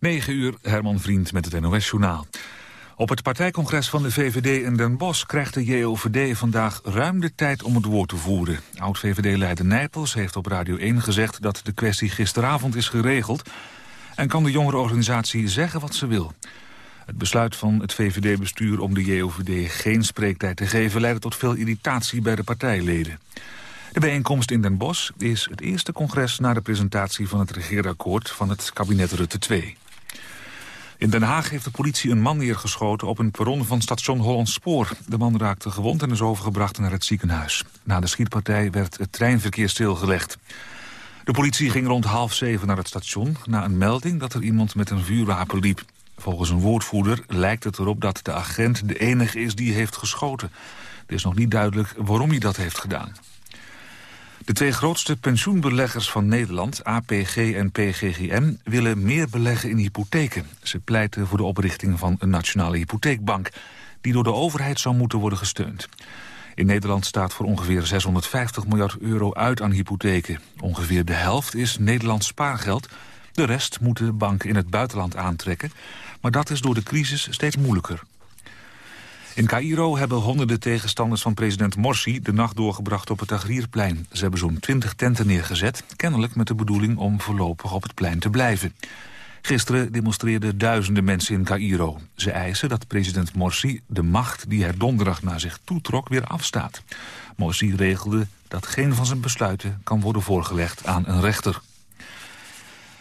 9 uur, Herman Vriend met het NOS-journaal. Op het partijcongres van de VVD in Den Bosch krijgt de JOVD vandaag ruim de tijd om het woord te voeren. Oud-VVD-leider Nijpels heeft op Radio 1 gezegd dat de kwestie gisteravond is geregeld... en kan de jongerenorganisatie zeggen wat ze wil. Het besluit van het VVD-bestuur om de JOVD geen spreektijd te geven... leidde tot veel irritatie bij de partijleden. De bijeenkomst in Den Bosch is het eerste congres na de presentatie van het regeerakkoord van het kabinet Rutte 2. In Den Haag heeft de politie een man neergeschoten op een perron van station Hollandspoor. De man raakte gewond en is overgebracht naar het ziekenhuis. Na de schietpartij werd het treinverkeer stilgelegd. De politie ging rond half zeven naar het station... na een melding dat er iemand met een vuurwapen liep. Volgens een woordvoerder lijkt het erop dat de agent de enige is die heeft geschoten. Het is nog niet duidelijk waarom hij dat heeft gedaan. De twee grootste pensioenbeleggers van Nederland, APG en PGGM... willen meer beleggen in hypotheken. Ze pleiten voor de oprichting van een nationale hypotheekbank... die door de overheid zou moeten worden gesteund. In Nederland staat voor ongeveer 650 miljard euro uit aan hypotheken. Ongeveer de helft is Nederlands spaargeld. De rest moeten banken in het buitenland aantrekken. Maar dat is door de crisis steeds moeilijker. In Cairo hebben honderden tegenstanders van president Morsi de nacht doorgebracht op het Tahrirplein. Ze hebben zo'n twintig tenten neergezet, kennelijk met de bedoeling om voorlopig op het plein te blijven. Gisteren demonstreerden duizenden mensen in Cairo. Ze eisen dat president Morsi de macht die hij donderdag naar zich toetrok weer afstaat. Morsi regelde dat geen van zijn besluiten kan worden voorgelegd aan een rechter.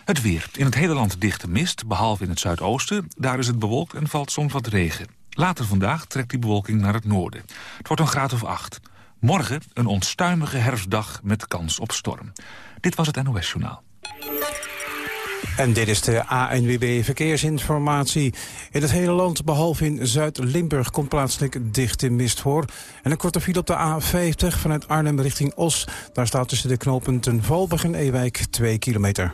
Het weer. In het hele land dichte mist, behalve in het zuidoosten. Daar is het bewolkt en valt soms wat regen. Later vandaag trekt die bewolking naar het noorden. Het wordt een graad of acht. Morgen een onstuimige herfstdag met kans op storm. Dit was het NOS Journaal. En dit is de ANWB Verkeersinformatie. In het hele land, behalve in Zuid-Limburg, komt plaatselijk dichte mist voor. En een korte file op de A50 vanuit Arnhem richting Os. Daar staat tussen de knooppunten Valburg en Ewijk 2 kilometer.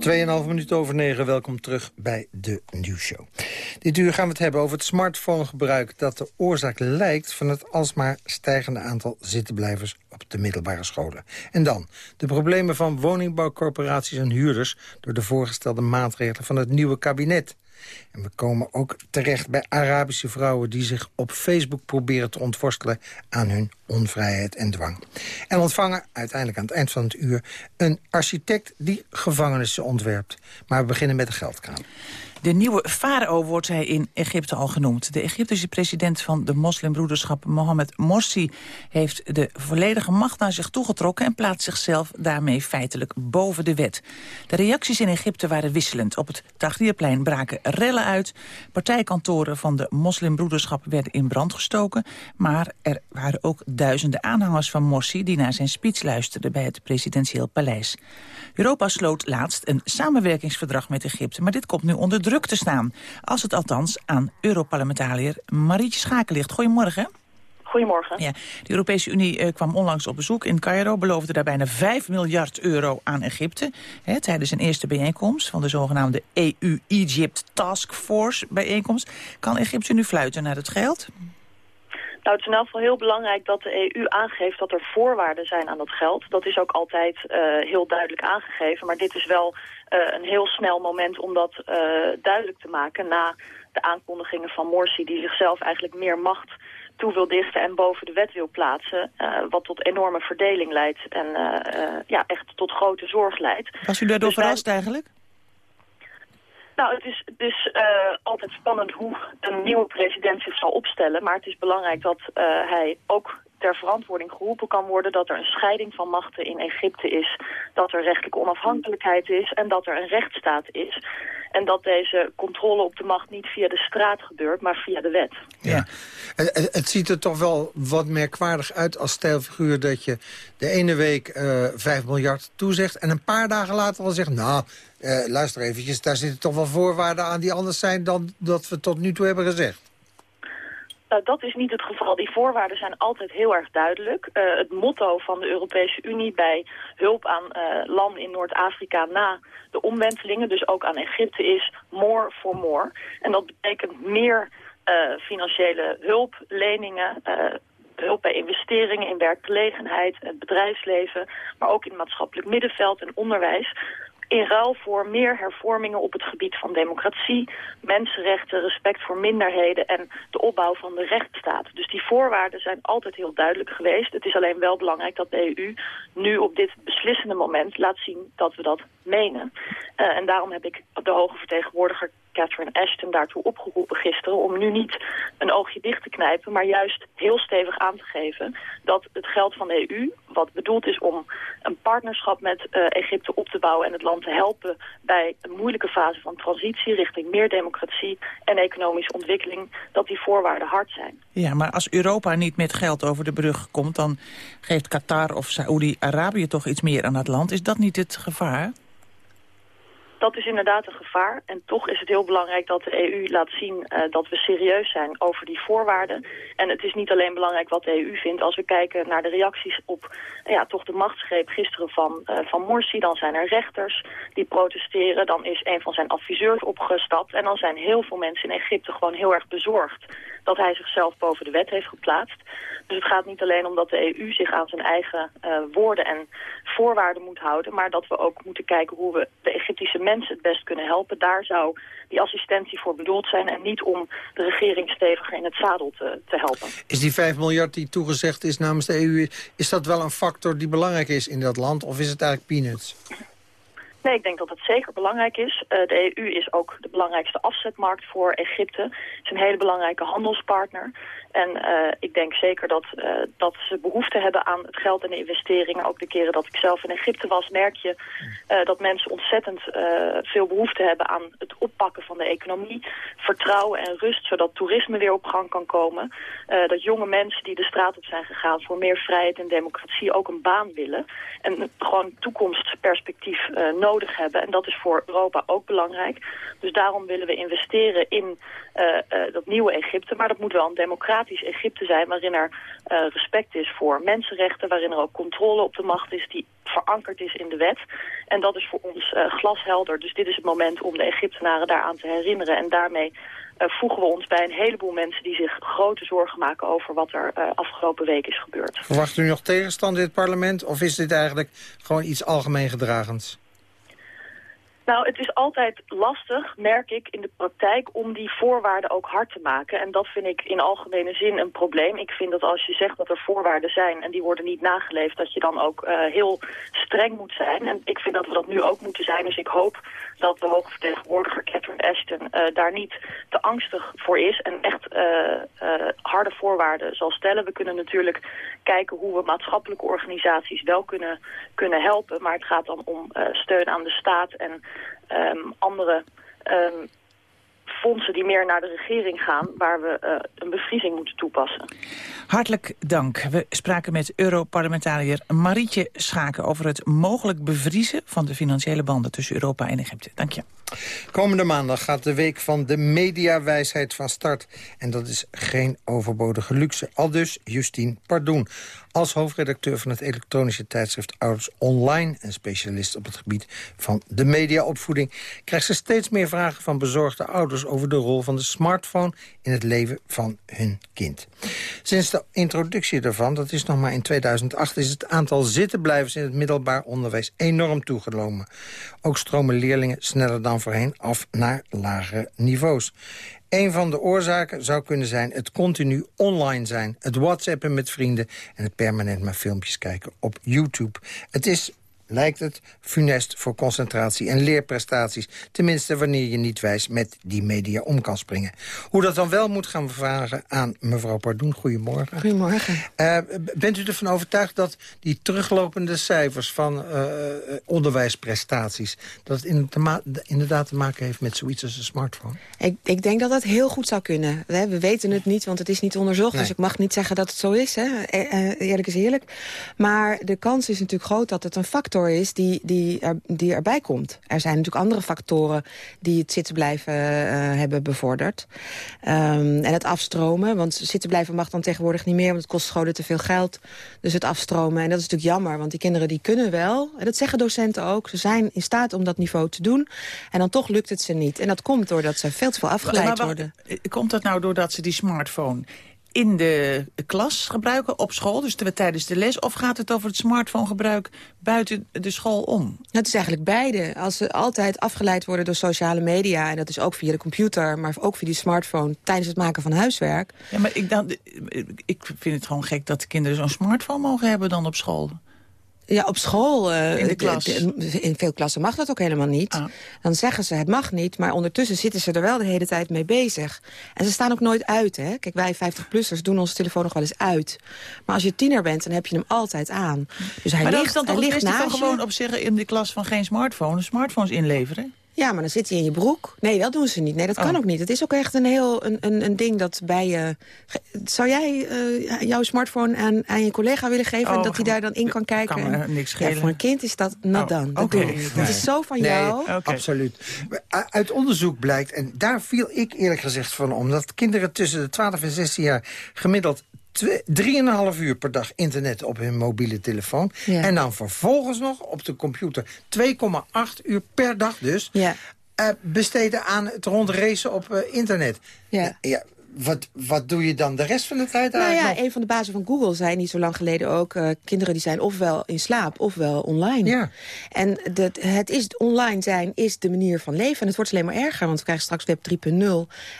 2,5 minuten over 9, welkom terug bij de nieuwsshow. Dit uur gaan we het hebben over het smartphonegebruik... dat de oorzaak lijkt van het alsmaar stijgende aantal zittenblijvers op de middelbare scholen. En dan de problemen van woningbouwcorporaties en huurders... door de voorgestelde maatregelen van het nieuwe kabinet. En we komen ook terecht bij Arabische vrouwen... die zich op Facebook proberen te ontworstelen aan hun onvrijheid en dwang. En ontvangen uiteindelijk aan het eind van het uur... een architect die gevangenissen ontwerpt. Maar we beginnen met de geldkraan. De nieuwe farao wordt hij in Egypte al genoemd. De Egyptische president van de moslimbroederschap Mohammed Morsi... heeft de volledige macht naar zich toegetrokken... en plaatst zichzelf daarmee feitelijk boven de wet. De reacties in Egypte waren wisselend. Op het Tahrirplein braken rellen uit. Partijkantoren van de moslimbroederschap werden in brand gestoken. Maar er waren ook duizenden aanhangers van Morsi... die naar zijn speech luisterden bij het presidentieel paleis. Europa sloot laatst een samenwerkingsverdrag met Egypte... maar dit komt nu onder druk te staan. Als het althans aan Europarlementariër Marietje Schaken ligt. Goedemorgen. Goedemorgen. Ja, de Europese Unie eh, kwam onlangs op bezoek in Cairo... beloofde daar bijna 5 miljard euro aan Egypte... Hè, tijdens een eerste bijeenkomst van de zogenaamde EU-Egypt Task Force bijeenkomst. Kan Egypte nu fluiten naar het geld? Nou, het is in elk geval heel belangrijk dat de EU aangeeft dat er voorwaarden zijn aan dat geld. Dat is ook altijd uh, heel duidelijk aangegeven. Maar dit is wel een heel snel moment om dat uh, duidelijk te maken... na de aankondigingen van Morsi die zichzelf eigenlijk meer macht toe wil dichten en boven de wet wil plaatsen. Uh, wat tot enorme verdeling leidt en uh, ja, echt tot grote zorg leidt. Was u daardoor dus verrast eigenlijk? Nou, het is dus altijd spannend hoe een nieuwe president zich zal opstellen. Maar het is belangrijk dat hij ook ter verantwoording geroepen kan worden... dat er een scheiding van machten in Egypte is, dat er rechtelijke onafhankelijkheid is... en dat er een rechtsstaat is. En dat deze controle op de macht niet via de straat gebeurt, maar via de wet. Ja. Het, het ziet er toch wel wat merkwaardig uit als stijlfiguur... dat je de ene week uh, 5 miljard toezegt en een paar dagen later al zegt... nou, uh, luister eventjes, daar zitten toch wel voorwaarden aan die anders zijn... dan dat we tot nu toe hebben gezegd. Nou, dat is niet het geval. Die voorwaarden zijn altijd heel erg duidelijk. Uh, het motto van de Europese Unie bij hulp aan uh, landen in Noord-Afrika na de omwentelingen, dus ook aan Egypte, is more for more. En dat betekent meer uh, financiële hulp, leningen, hulp bij investeringen in werkgelegenheid, het bedrijfsleven, maar ook in maatschappelijk middenveld en onderwijs in ruil voor meer hervormingen op het gebied van democratie, mensenrechten, respect voor minderheden en de opbouw van de rechtsstaat. Dus die voorwaarden zijn altijd heel duidelijk geweest. Het is alleen wel belangrijk dat de EU nu op dit beslissende moment laat zien dat we dat menen. Uh, en daarom heb ik de hoge vertegenwoordiger Catherine Ashton daartoe opgeroepen gisteren... om nu niet een oogje dicht te knijpen, maar juist heel stevig aan te geven... dat het geld van de EU, wat bedoeld is om een partnerschap met uh, Egypte op te bouwen... en het land te helpen bij een moeilijke fase van transitie... richting meer democratie en economische ontwikkeling... dat die voorwaarden hard zijn. Ja, maar als Europa niet met geld over de brug komt... dan geeft Qatar of Saoedi-Arabië toch iets meer aan het land. Is dat niet het gevaar? dat is inderdaad een gevaar. En toch is het heel belangrijk dat de EU laat zien uh, dat we serieus zijn over die voorwaarden. En het is niet alleen belangrijk wat de EU vindt. Als we kijken naar de reacties op uh, ja, toch de machtsgreep gisteren van, uh, van Morsi... dan zijn er rechters die protesteren. Dan is een van zijn adviseurs opgestapt. En dan zijn heel veel mensen in Egypte gewoon heel erg bezorgd... dat hij zichzelf boven de wet heeft geplaatst. Dus het gaat niet alleen om dat de EU zich aan zijn eigen uh, woorden en voorwaarden moet houden... maar dat we ook moeten kijken hoe we de Egyptische mensen het best kunnen helpen. Daar zou die assistentie voor bedoeld zijn... en niet om de regering steviger in het zadel te, te helpen. Is die 5 miljard die toegezegd is namens de EU... is dat wel een factor die belangrijk is in dat land? Of is het eigenlijk peanuts? Nee, ik denk dat het zeker belangrijk is. Uh, de EU is ook de belangrijkste afzetmarkt voor Egypte. Het is een hele belangrijke handelspartner. En uh, ik denk zeker dat, uh, dat ze behoefte hebben aan het geld en de investeringen. Ook de keren dat ik zelf in Egypte was, merk je uh, dat mensen ontzettend veel behoefte hebben aan het oppakken van de economie. Vertrouwen en rust, zodat toerisme weer op gang kan komen. dat jonge mensen die de straat op zijn gegaan voor meer vrijheid en democratie ook een baan willen. En gewoon toekomstperspectief nodig hebben. En dat is voor Europa ook belangrijk. Dus daarom willen we investeren in dat nieuwe Egypte. Maar dat moet wel een democratie democratisch Egypte zijn... waarin er uh, respect is voor mensenrechten... waarin er ook controle op de macht is die verankerd is in de wet. En dat is voor ons uh, glashelder. Dus dit is het moment om de Egyptenaren daaraan te herinneren. En daarmee uh, voegen we ons bij een heleboel mensen... die zich grote zorgen maken over wat er afgelopen week is gebeurd. Verwacht u nog tegenstand in het parlement? Of is dit eigenlijk gewoon iets algemeen gedragens? Nou, het is altijd lastig, merk ik, in de praktijk om die voorwaarden ook hard te maken. En dat vind ik in algemene zin een probleem. Ik vind dat als je zegt dat er voorwaarden zijn en die worden niet nageleefd, dat je dan ook uh, heel streng moet zijn. En ik vind dat we dat nu ook moeten zijn. Dus ik hoop dat de hoge vertegenwoordiger Catherine Ashton uh, daar niet te angstig voor is en echt uh, harde voorwaarden zal stellen. We kunnen natuurlijk kijken hoe we maatschappelijke organisaties wel kunnen, kunnen helpen. Maar het gaat dan om steun aan de staat en um, andere um, fondsen die meer naar de regering gaan... waar we uh, een bevriezing moeten toepassen. Hartelijk dank. We spraken met Europarlementariër Marietje Schaken... over het mogelijk bevriezen van de financiële banden tussen Europa en Egypte. Dank je. Komende maandag gaat de week van de mediawijsheid van start. En dat is geen overbodige luxe. Al dus Justine Pardoen. Als hoofdredacteur van het elektronische tijdschrift Ouders Online... en specialist op het gebied van de mediaopvoeding... krijgt ze steeds meer vragen van bezorgde ouders... over de rol van de smartphone in het leven van hun kind. Sinds de introductie daarvan, dat is nog maar in 2008... is het aantal zittenblijvers in het middelbaar onderwijs enorm toegenomen. Ook stromen leerlingen sneller dan voorheen af naar lagere niveaus. Een van de oorzaken zou kunnen zijn het continu online zijn. Het whatsappen met vrienden en het permanent maar filmpjes kijken op YouTube. Het is lijkt het funest voor concentratie en leerprestaties. Tenminste wanneer je niet wijs met die media om kan springen. Hoe dat dan wel moet gaan we vragen aan mevrouw Pardoen. Goedemorgen. Goedemorgen. Uh, bent u ervan overtuigd dat die teruglopende cijfers van uh, onderwijsprestaties... dat het inderdaad te maken heeft met zoiets als een smartphone? Ik, ik denk dat dat heel goed zou kunnen. We weten het niet, want het is niet onderzocht. Nee. Dus ik mag niet zeggen dat het zo is. Hè. E-, eerlijk is eerlijk. Maar de kans is natuurlijk groot dat het een factor factor is die, die, er, die erbij komt. Er zijn natuurlijk andere factoren die het zitten blijven uh, hebben bevorderd. Um, en het afstromen, want zitten blijven mag dan tegenwoordig niet meer... want het kost scholen te veel geld. Dus het afstromen, en dat is natuurlijk jammer... want die kinderen die kunnen wel, en dat zeggen docenten ook... ze zijn in staat om dat niveau te doen. En dan toch lukt het ze niet. En dat komt doordat ze veel te veel afgeleid maar, maar, worden. Komt dat nou doordat ze die smartphone in de klas gebruiken, op school, dus tijdens de les... of gaat het over het smartphonegebruik buiten de school om? Het is eigenlijk beide. Als ze altijd afgeleid worden door sociale media... en dat is ook via de computer, maar ook via die smartphone... tijdens het maken van huiswerk. Ja, maar ik, dan, ik vind het gewoon gek dat de kinderen zo'n smartphone mogen hebben dan op school. Ja, op school. Uh, in de klas? in veel klassen mag dat ook helemaal niet. Ah. Dan zeggen ze, het mag niet, maar ondertussen zitten ze er wel de hele tijd mee bezig. En ze staan ook nooit uit, hè. Kijk, wij 50-plussers doen onze telefoon nog wel eens uit. Maar als je tiener bent, dan heb je hem altijd aan. Dus hij maar ligt, dan hij ligt naast gewoon op zeggen in de klas van geen smartphone, smartphones inleveren? Ja, maar dan zit hij in je broek. Nee, dat doen ze niet. Nee, dat kan oh. ook niet. Het is ook echt een heel een, een, een ding dat bij je... Zou jij uh, jouw smartphone aan, aan je collega willen geven... en dat hij daar dan in kan kijken? Kan me niks schelen. Ja, voor een kind is dat not oh, done. Dat okay. Het is zo van nee, jou. Okay. Absoluut. Uit onderzoek blijkt, en daar viel ik eerlijk gezegd van om... dat kinderen tussen de 12 en 16 jaar gemiddeld drieënhalf uur per dag internet op hun mobiele telefoon. En dan vervolgens nog op de computer 2,8 uur per dag dus... Ja. Uh, besteden aan het rondracen op uh, internet. Ja. ja wat, wat doe je dan de rest van de tijd nou eigenlijk? ja, een van de bazen van Google zei niet zo lang geleden ook... Uh, kinderen die zijn ofwel in slaap ofwel online. Ja. En dat, het is, online zijn is de manier van leven. En het wordt alleen maar erger, want we krijgen straks web 3.0.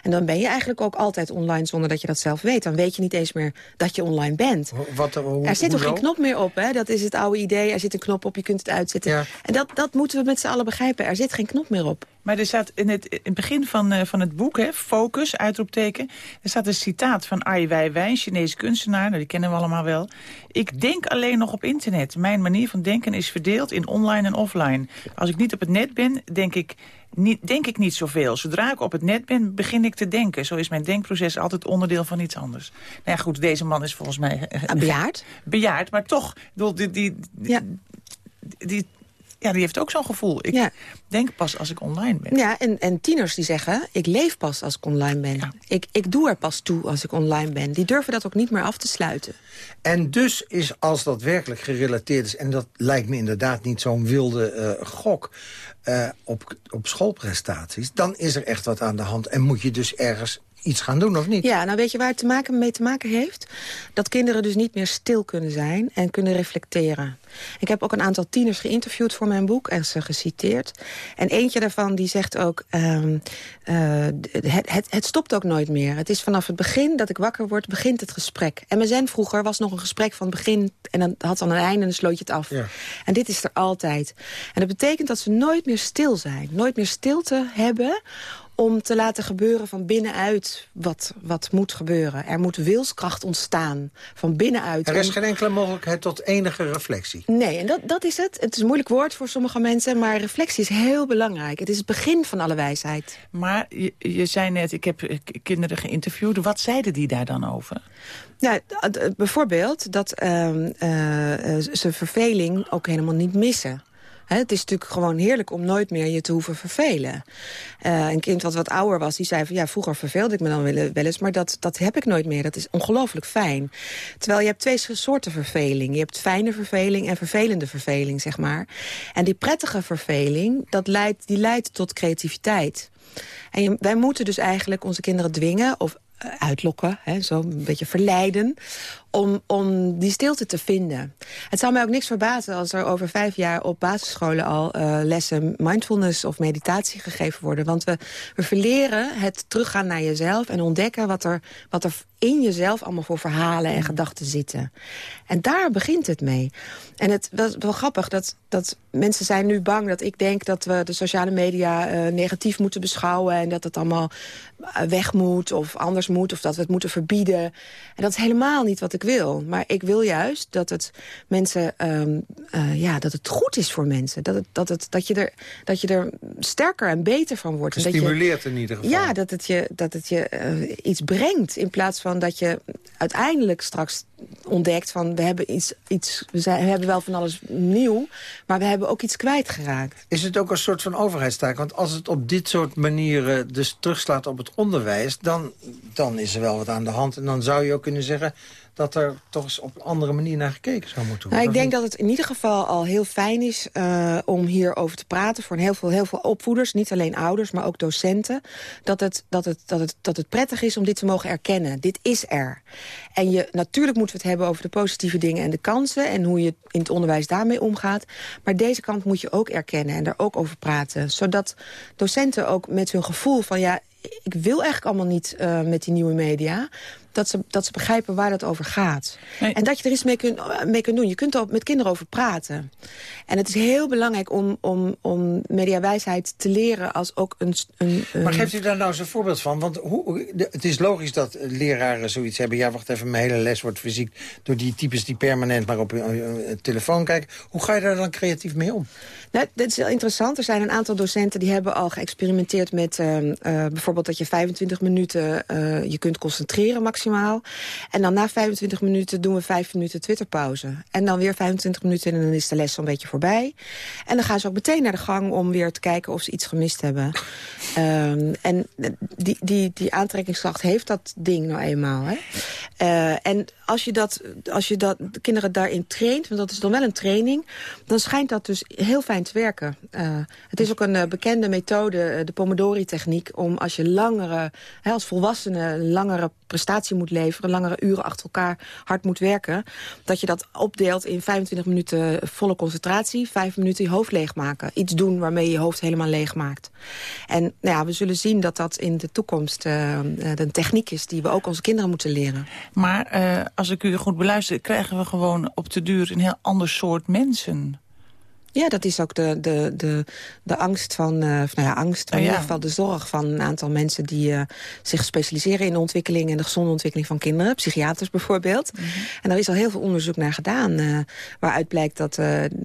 En dan ben je eigenlijk ook altijd online zonder dat je dat zelf weet. Dan weet je niet eens meer dat je online bent. Wat, hoe, er zit toch geen knop meer op, hè? Dat is het oude idee. Er zit een knop op, je kunt het uitzetten. Ja. En dat, dat moeten we met z'n allen begrijpen. Er zit geen knop meer op. Maar er staat in het, in het begin van, uh, van het boek, hè, Focus, uitroepteken... er staat een citaat van Ai Weiwei, Chinese kunstenaar. Nou, die kennen we allemaal wel. Ik denk alleen nog op internet. Mijn manier van denken is verdeeld in online en offline. Als ik niet op het net ben, denk ik niet, denk ik niet zoveel. Zodra ik op het net ben, begin ik te denken. Zo is mijn denkproces altijd onderdeel van iets anders. Nou ja, goed, deze man is volgens mij... Uh, bejaard? Bejaard, maar toch, die, die, die, ja. die ja, die heeft ook zo'n gevoel. Ik denk pas als ik online ben. Ja, en, en tieners die zeggen, ik leef pas als ik online ben. Ik, ik doe er pas toe als ik online ben. Die durven dat ook niet meer af te sluiten. En dus is, als dat werkelijk gerelateerd is... en dat lijkt me inderdaad niet zo'n wilde uh, gok... Uh, op, op schoolprestaties, dan is er echt wat aan de hand. En moet je dus ergens iets gaan doen, of niet? Ja, nou weet je waar het te maken, mee te maken heeft? Dat kinderen dus niet meer stil kunnen zijn en kunnen reflecteren. Ik heb ook een aantal tieners geïnterviewd voor mijn boek en ze geciteerd. En eentje daarvan die zegt ook, um, uh, het, het, het, stopt ook nooit meer. Het is vanaf het begin dat ik wakker word, begint het gesprek. En MSN vroeger was nog een gesprek van het begin en dan had dan een einde en dan sloot je het af. Ja. En dit is er altijd. En dat betekent dat ze nooit meer stil zijn. Nooit meer stilte hebben om te laten gebeuren van binnenuit wat, wat moet gebeuren. Er moet wilskracht ontstaan van binnenuit. Er is geen enkele mogelijkheid tot enige reflectie. Nee, en dat, dat is het. Het is een moeilijk woord voor sommige mensen, maar reflectie is heel belangrijk. Het is het begin van alle wijsheid. Maar je, je zei net, ik heb kinderen geïnterviewd. Wat zeiden die daar dan over? Nou, bijvoorbeeld dat uh, uh, ze verveling ook helemaal niet missen het is natuurlijk gewoon heerlijk om nooit meer je te hoeven vervelen. Uh, een kind wat wat ouder was, die zei van... ja, vroeger verveelde ik me dan wel eens, maar dat, dat heb ik nooit meer. Dat is ongelooflijk fijn. Terwijl je hebt twee soorten verveling. Je hebt fijne verveling en vervelende verveling, zeg maar. En die prettige verveling, dat leidt, die leidt tot creativiteit. En wij moeten dus eigenlijk onze kinderen dwingen... of eh, uitlokken, hè, zo een beetje verleiden om, om die stilte te vinden. Het zou mij ook niks verbazen als er over vijf jaar op basisscholen al uh, lessen mindfulness of meditatie gegeven worden. Want we, we verleren het teruggaan naar jezelf en ontdekken wat er, wat er in jezelf allemaal voor verhalen en gedachten zitten. En daar begint het mee. En het was wel grappig dat, dat mensen zijn nu bang dat ik denk dat we de sociale media uh, negatief moeten beschouwen en dat het allemaal eh, weg moet of anders moet of dat we het moeten verbieden. En dat is helemaal niet wat ik ik wil. Maar ik wil juist dat het mensen, ehm, eh, ja, dat het goed is voor mensen. Dat, het, dat, het, dat, je er, dat je er sterker en beter van wordt. Gestimuleerd in ieder geval. Ja, dat het je, dat het je uh, iets brengt. In plaats van dat je uiteindelijk straks ontdekt van... we hebben, iets, iets, we, zijn, we hebben wel van alles nieuw, maar we hebben ook iets kwijtgeraakt. Is het ook een soort van overheidstaak? Want als het op dit soort manieren dus terugslaat op het onderwijs... dan, dan is er wel wat aan de hand. En dan zou je ook kunnen zeggen dat er toch eens op een andere manier naar gekeken zou moeten worden. Nou, ik denk dat het in ieder geval al heel fijn is uh, om hierover te praten... voor heel veel, heel veel opvoeders, niet alleen ouders, maar ook docenten... Dat het, dat, het, dat, het, dat het prettig is om dit te mogen erkennen. Dit is er. En je, natuurlijk moeten we het hebben over de positieve dingen en de kansen... en hoe je in het onderwijs daarmee omgaat. Maar deze kant moet je ook erkennen en daar ook over praten. Zodat docenten ook met hun gevoel van... ja, ik wil eigenlijk allemaal niet uh, met die nieuwe media dat ze, dat ze begrijpen waar het over gaat. En dat je er iets mee kunt, mee kunt doen. Je kunt er met kinderen over praten. En het is heel belangrijk om, om, om mediawijsheid te leren als ook een, een, Maar geeft u daar nou eens een voorbeeld van? Want hoe, het is logisch dat leraren zoiets hebben. Ja, wacht even, mijn hele les wordt fysiek door die types die permanent maar op hun telefoon kijken. Hoe ga je daar dan creatief mee om? Nou, dat is heel interessant. Er zijn een aantal docenten die hebben al geëxperimenteerd met uh, uh, bijvoorbeeld dat je 25 minuten uh, je kunt concentreren maximaal. En dan na 25 minuten doen we 5 minuten Twitterpauze. En dan weer 25 minuten en dan is de les zo'n beetje voorbij. En dan gaan ze ook meteen naar de gang om weer te kijken of ze iets gemist hebben. um, en die, die, die aantrekkingskracht heeft dat ding nou eenmaal. Hè? en als je, dat, als je dat, de kinderen daarin traint, want dat is dan wel een training... dan schijnt dat dus heel fijn te werken. Uh, het is ook een uh, bekende methode, uh, de Pomodori-techniek... om als je langere, hè, als volwassene langere prestatie moet leveren... langere uren achter elkaar hard moet werken... dat je dat opdeelt in 25 minuten volle concentratie... 5 minuten je hoofd leegmaken. Iets doen waarmee je je hoofd helemaal leeg maakt. En nou ja, we zullen zien dat dat in de toekomst een techniek is... die we ook onze kinderen moeten leren. Maar als ik u goed beluister, krijgen we gewoon op de duur een heel ander soort mensen. Ja, dat is ook de, de, de, de angst van, uh, nou ja, angst, maar oh, in ieder geval de zorg van een aantal mensen die uh, zich specialiseren in de ontwikkeling en de gezonde ontwikkeling van kinderen, psychiaters bijvoorbeeld. Mm -hmm. En daar is al heel veel onderzoek naar gedaan, uh, waaruit blijkt dat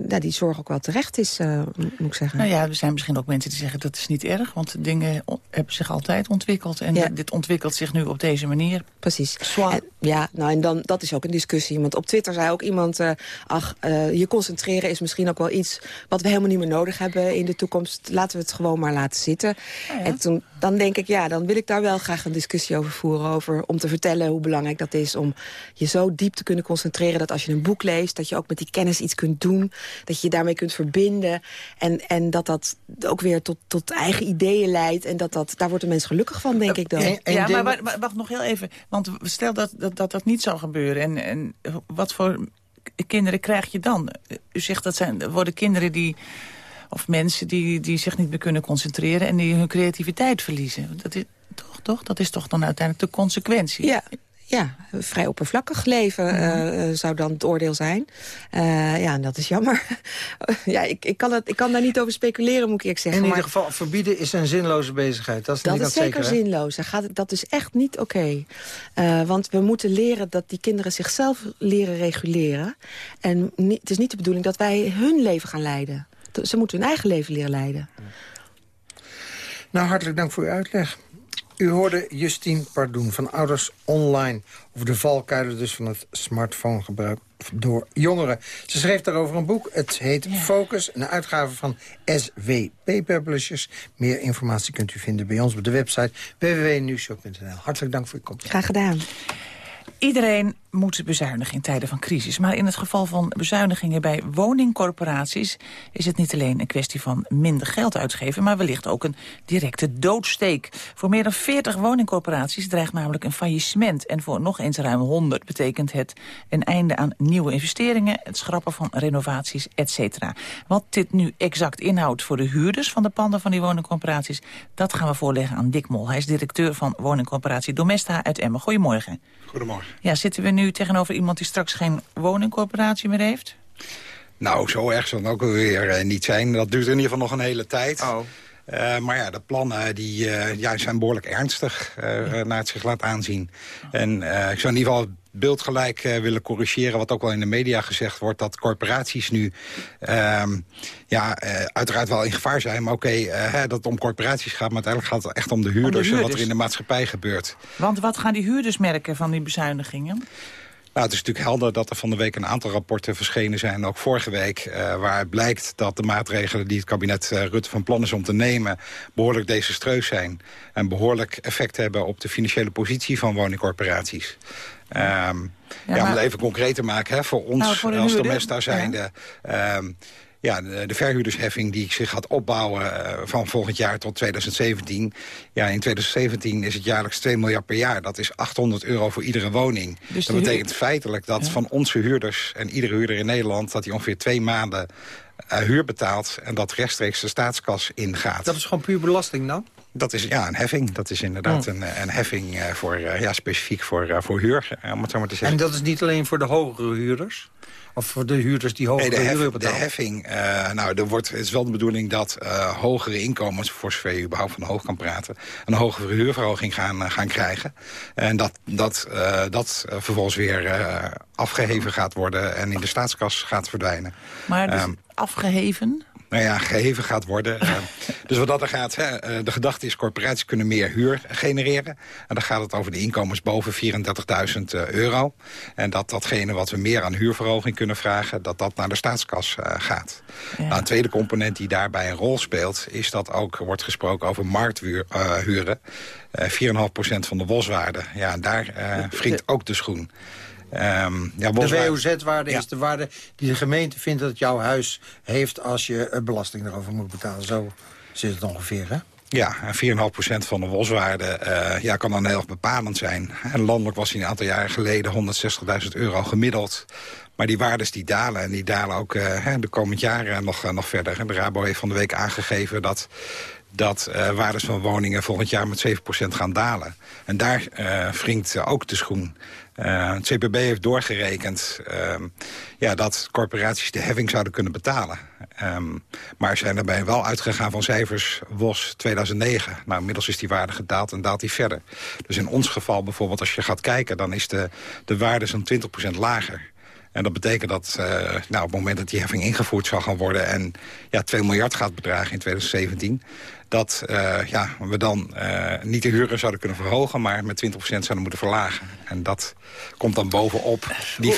ja, die zorg ook wel terecht is, moet ik zeggen. Nou ja, er zijn misschien ook mensen die zeggen dat is niet erg, want dingen hebben zich altijd ontwikkeld en ja. dit ontwikkelt zich nu op deze manier. Precies. En, ja, nou en dan, dat is ook een discussie, want op Twitter zei ook iemand, ach, je concentreren is misschien ook wel iets wat we helemaal niet meer nodig hebben in de toekomst. Laten we het gewoon maar laten zitten. Oh ja. En toen, dan denk ik, ja, dan wil ik daar wel graag een discussie over voeren. Over, om te vertellen hoe belangrijk dat is om je zo diep te kunnen concentreren... dat als je een boek leest, dat je ook met die kennis iets kunt doen. Dat je je daarmee kunt verbinden. En, en dat dat ook weer tot, tot eigen ideeën leidt. En dat dat, daar wordt de mens gelukkig van, denk ik dan. En, en ja, maar, maar wacht nog heel even. Want stel dat dat, dat, dat niet zou gebeuren. En, en wat voor kinderen krijg je dan? U zegt dat zijn, worden kinderen die of mensen die, die zich niet meer kunnen concentreren... en die hun creativiteit verliezen. Dat is, toch, toch? Dat is toch dan uiteindelijk de consequentie? Ja, ja, vrij oppervlakkig leven uh, zou dan het oordeel zijn. Uh, ja, en dat is jammer. ja, ik, ik, kan het, ik kan daar niet over speculeren, moet ik eerlijk zeggen. In ieder geval, verbieden is een zinloze bezigheid. Dat is, dat is zeker zeker, zinloos. Dat, gaat, dat is echt niet oké. Okay. want we moeten leren dat die kinderen zichzelf leren reguleren. En niet, het is niet de bedoeling dat wij hun leven gaan leiden. Ze moeten hun eigen leven leren leiden. Nou, hartelijk dank voor uw uitleg. U hoorde Justine Pardoen van Ouders Online... over de valkuilen dus van het smartphonegebruik door jongeren. Ze schreef daarover een boek. Het heet ja. Focus, een uitgave van SWP Publishers. Meer informatie kunt u vinden bij ons op de website www.nieuwshow.nl. Hartelijk dank voor uw komst. Graag gedaan. Iedereen moet bezuinigen in tijden van crisis. Maar in het geval van bezuinigingen bij woningcorporaties... is het niet alleen een kwestie van minder geld uitgeven... maar wellicht ook een directe doodsteek. Voor meer dan 40 woningcorporaties dreigt namelijk een faillissement. En voor nog eens ruim 100 betekent het een einde aan nieuwe investeringen... het schrappen van renovaties, etc. Wat dit nu exact inhoudt voor de huurders van de panden van die woningcorporaties... dat gaan we voorleggen aan Dick Mol. Hij is directeur van woningcorporatie Domesta uit Emmen. Goedemorgen. Goedemorgen. Ja, zitten we nu tegenover iemand die straks geen woningcorporatie meer heeft? Nou, zo erg zal het ook weer uh, niet zijn. Dat duurt in ieder geval nog een hele tijd. Oh. Uh, maar ja, de plannen die, uh, ja, zijn behoorlijk ernstig uh, naar het zich laat aanzien. En ik zou in ieder geval beeld gelijk uh, willen corrigeren... wat ook wel in de media gezegd wordt... dat corporaties nu uh, ja, uiteraard wel in gevaar zijn. Maar oké, okay, dat het om corporaties gaat... maar uiteindelijk gaat het echt om de huurders, om de huurders. en wat er in de maatschappij gebeurt. Want wat gaan die huurders merken van die bezuinigingen? Nou, het is natuurlijk helder dat er van de week een aantal rapporten verschenen zijn, ook vorige week, uh, waar blijkt dat de maatregelen die het kabinet uh, Rutte van plan is om te nemen, behoorlijk desastreus zijn en behoorlijk effect hebben op de financiële positie van woningcorporaties. Um, ja, ja, om het even concreet te maken, hè, voor ons nou, voor als Domesta zijnde... Ja. Um, ja, de, de, verhuurdersheffing die zich gaat opbouwen uh, van volgend jaar tot 2017. Ja, in 2017 is het jaarlijks 2 miljard per jaar. Dat is 800 euro voor iedere woning. Dus dat betekent feitelijk dat ja. van onze huurders en iedere huurder in Nederland... dat hij ongeveer twee maanden uh, huur betaalt en dat rechtstreeks de staatskas ingaat. Dat is gewoon puur belasting dan? Dat is ja, een heffing. Dat is inderdaad een, een heffing uh, voor, uh, ja, specifiek voor, voor huur, om het zo maar te zeggen. En dat is niet alleen voor de hogere huurders? Of voor de huurders die hogere nee, de hef, huur betalen? De heffing, uh, nou, er wordt, het is wel de bedoeling dat uh, hogere inkomens... voor zover je überhaupt van hoog kan praten... een hogere huurverhoging gaan, uh, gaan krijgen. En dat dat, dat vervolgens weer afgeheven gaat worden... en in de staatskas gaat verdwijnen. Maar dus um, afgeheven? Nou ja, geheven gaat worden. uh, dus wat dat er gaat, hè, uh, de gedachte is corporaties kunnen meer huur genereren. En dan gaat het over de inkomens boven 34.000 uh, euro. En dat datgene wat we meer aan huurverhoging kunnen vragen... dat dat naar de staatskas gaat. Ja. Nou, een tweede component die daarbij een rol speelt... is dat ook wordt gesproken over markthuren. 4,5% van de boswaarde. Ja, daar wringt ook de schoen. Um, ja, de WOZ-waarde ja. is de waarde die de gemeente vindt dat jouw huis heeft... als je belasting erover moet betalen. Zo zit het ongeveer, hè? Ja, 4,5% van de boswaarde uh, ja, kan dan heel erg bepalend zijn. En landelijk was hij een aantal jaren geleden 160.000 euro gemiddeld. Maar die waardes die dalen en die dalen ook uh, de komend jaren nog, nog verder. De Rabo heeft van de week aangegeven dat dat uh, waardes van woningen volgend jaar met 7% gaan dalen. En daar uh, wringt uh, ook de schoen. Uh, het CPB heeft doorgerekend uh, ja, dat corporaties de heffing zouden kunnen betalen. Um, maar zijn daarbij wel uitgegaan van cijfers WOS 2009. Nou, inmiddels is die waarde gedaald en daalt die verder. Dus in ons geval bijvoorbeeld, als je gaat kijken... dan is de, de waarde zo'n 20% lager. En dat betekent dat uh, nou, op het moment dat die heffing ingevoerd zal gaan worden... en ja, 2 miljard gaat bedragen in 2017 dat uh, ja, we dan uh, niet de huren zouden kunnen verhogen... maar met 20% zouden moeten verlagen. En dat komt dan bovenop die 15%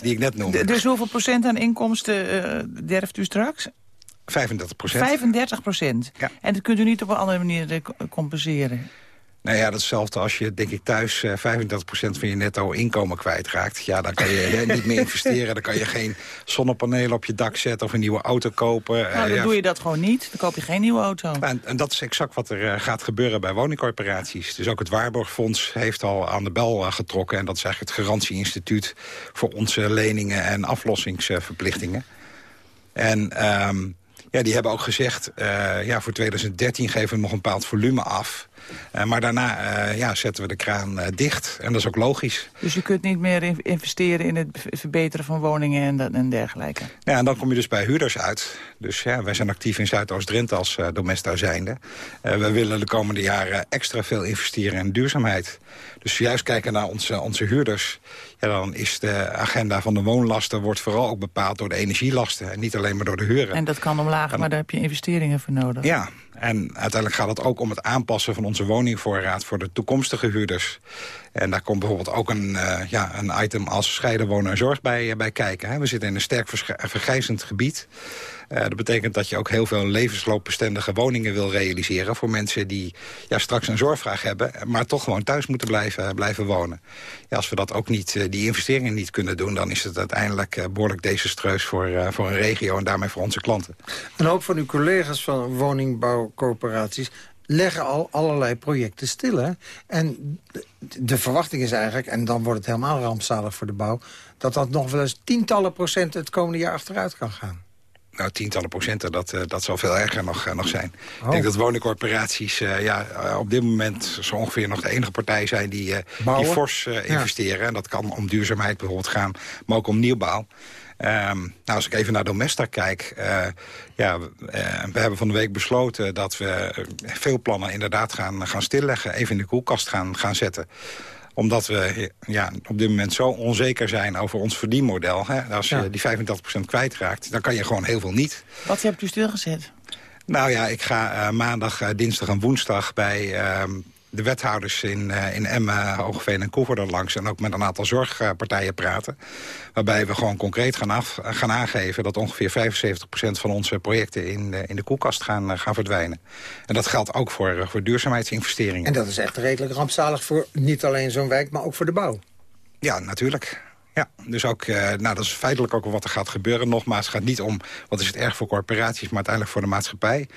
die ik net noemde. Dus hoeveel procent aan inkomsten uh, derft u straks? 35 procent. 35 procent? Ja. En dat kunt u niet op een andere manier compenseren? Nou ja, dat is hetzelfde als je, denk ik, thuis uh, 35% van je netto inkomen kwijtraakt. Ja, dan kan je hè, niet meer investeren. Dan kan je geen zonnepanelen op je dak zetten of een nieuwe auto kopen. Nou, dan uh, ja. doe je dat gewoon niet. Dan koop je geen nieuwe auto. En, en dat is exact wat er uh, gaat gebeuren bij woningcorporaties. Dus ook het Waarborgfonds heeft al aan de bel uh, getrokken. En dat is eigenlijk het garantieinstituut voor onze leningen en aflossingsverplichtingen. En... Um, ja, die hebben ook gezegd, uh, ja, voor 2013 geven we nog een bepaald volume af. Uh, maar daarna uh, ja, zetten we de kraan dicht. En dat is ook logisch. Dus je kunt niet meer investeren in het verbeteren van woningen en, en dergelijke? Ja, en dan kom je dus bij huurders uit. Dus ja, wij zijn actief in Zuidoost-Drenthe als Domesta zijnde. we willen de komende jaren extra veel investeren in duurzaamheid. Dus juist kijken naar onze, onze huurders... Ja, dan is de agenda van de woonlasten wordt vooral ook bepaald door de energielasten... en niet alleen maar door de huren. En dat kan omlaag, en, maar daar heb je investeringen voor nodig. Ja, en uiteindelijk gaat het ook om het aanpassen van onze woningvoorraad... voor de toekomstige huurders. En daar komt bijvoorbeeld ook een, uh, ja, een item als scheiden wonen en zorg bij, uh, bij kijken. Hè. We zitten in een sterk vergrijzend gebied. Uh, dat betekent dat je ook heel veel levensloopbestendige woningen wil realiseren... voor mensen die ja, straks een zorgvraag hebben... maar toch gewoon thuis moeten blijven, blijven wonen. Ja, als we dat ook niet, die investeringen niet kunnen doen... dan is het uiteindelijk behoorlijk desastreus voor, voor een regio... en daarmee voor onze klanten. Een hoop van uw collega's van woningbouwcorporaties leggen al allerlei projecten stil. Hè? En de verwachting is eigenlijk, en dan wordt het helemaal rampzalig voor de bouw... dat dat nog wel eens tientallen procent het komende jaar achteruit kan gaan. Nou, tientallen procenten, dat, uh, dat zal veel erger nog, uh, nog zijn. Ik denk dat woningcorporaties uh, ja, op dit moment zo ongeveer nog de enige partij zijn die, die fors investeren. Ja. En dat kan om duurzaamheid bijvoorbeeld gaan, maar ook om nieuwbouw. Um, nou, als ik even naar Domestar kijk... Uh, ja, uh, we hebben van de week besloten dat we veel plannen inderdaad gaan, gaan stilleggen. Even in de koelkast gaan, gaan zetten omdat we ja, op dit moment zo onzeker zijn over ons verdienmodel. Hè? Als je die 85% kwijtraakt, dan kan je gewoon heel veel niet. Wat hebt u stilgezet? Nou ja, ik ga uh, maandag, uh, dinsdag en woensdag bij uh, de wethouders in, uh, in Emmen, Hoogveen en Koevoorde langs... en ook met een aantal zorgpartijen praten. Waarbij we gewoon concreet gaan, af, gaan aangeven... dat ongeveer 75% van onze projecten in, in de koelkast gaan, uh, gaan verdwijnen. En dat geldt ook voor, voor duurzaamheidsinvesteringen. En dat is echt redelijk rampzalig voor niet alleen zo'n wijk... maar ook voor de bouw. Ja, natuurlijk. Ja, dus ook, nou, dat is feitelijk ook wat er gaat gebeuren. Nogmaals, het gaat niet om wat is het erg voor corporaties... maar uiteindelijk voor de maatschappij.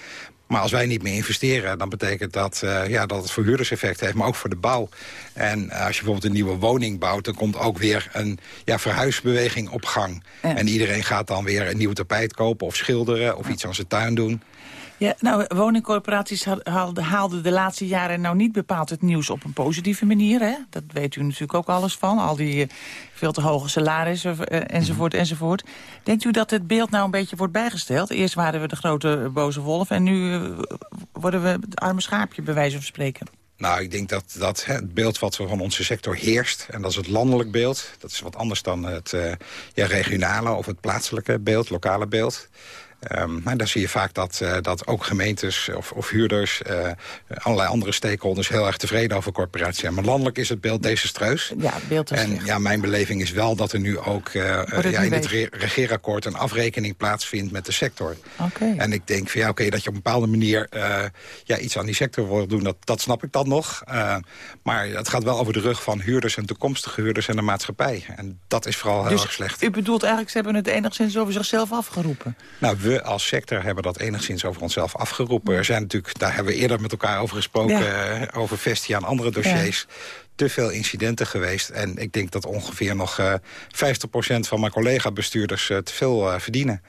Maar als wij niet meer investeren, dan betekent dat, uh, ja, dat het verhuurderseffect heeft, maar ook voor de bouw. En uh, als je bijvoorbeeld een nieuwe woning bouwt, dan komt ook weer een ja, verhuisbeweging op gang. Ja. En iedereen gaat dan weer een nieuw tapijt kopen of schilderen of iets aan zijn tuin doen. Ja, nou, woningcorporaties haalden, de laatste jaren nou niet bepaald het nieuws op een positieve manier. Hè? Dat weet u natuurlijk ook alles van. Al die uh, veel te hoge salarissen uh, enzovoort -hmm. enzovoort. Denkt u dat het beeld nou een beetje wordt bijgesteld? Eerst waren we de grote boze wolf en nu worden we het arme schaapje bij wijze van spreken. Nou, ik denk dat, dat hè, het beeld wat van onze sector heerst... en dat is het landelijk beeld, dat is wat anders dan het ja, regionale of het plaatselijke beeld, lokale beeld... Um, maar daar zie je vaak dat, uh, dat ook gemeentes of, of huurders... Uh, allerlei andere stakeholders heel erg tevreden over corporaties zijn. Maar landelijk is het beeld desastreus. Ja, beeld is En ja, mijn beleving is wel dat er nu ook uh, ja, in het re regeerakkoord... een afrekening plaatsvindt met de sector. Okay. En ik denk van ja, oké, okay, dat je op een bepaalde manier... ja, iets aan die sector wil doen, dat, dat snap ik dan nog. maar het gaat wel over de rug van huurders en toekomstige huurders en de maatschappij. En dat is vooral heel dus erg slecht. u bedoelt eigenlijk, ze hebben het enigszins over zichzelf afgeroepen? Nou, we als sector hebben dat enigszins over onszelf afgeroepen. Er zijn natuurlijk, daar hebben we eerder met elkaar over gesproken... Ja. over Vestia en andere dossiers... Ja. te veel incidenten geweest. En ik denk dat ongeveer nog uh, 50% van mijn collega-bestuurders uh, te veel uh, verdienen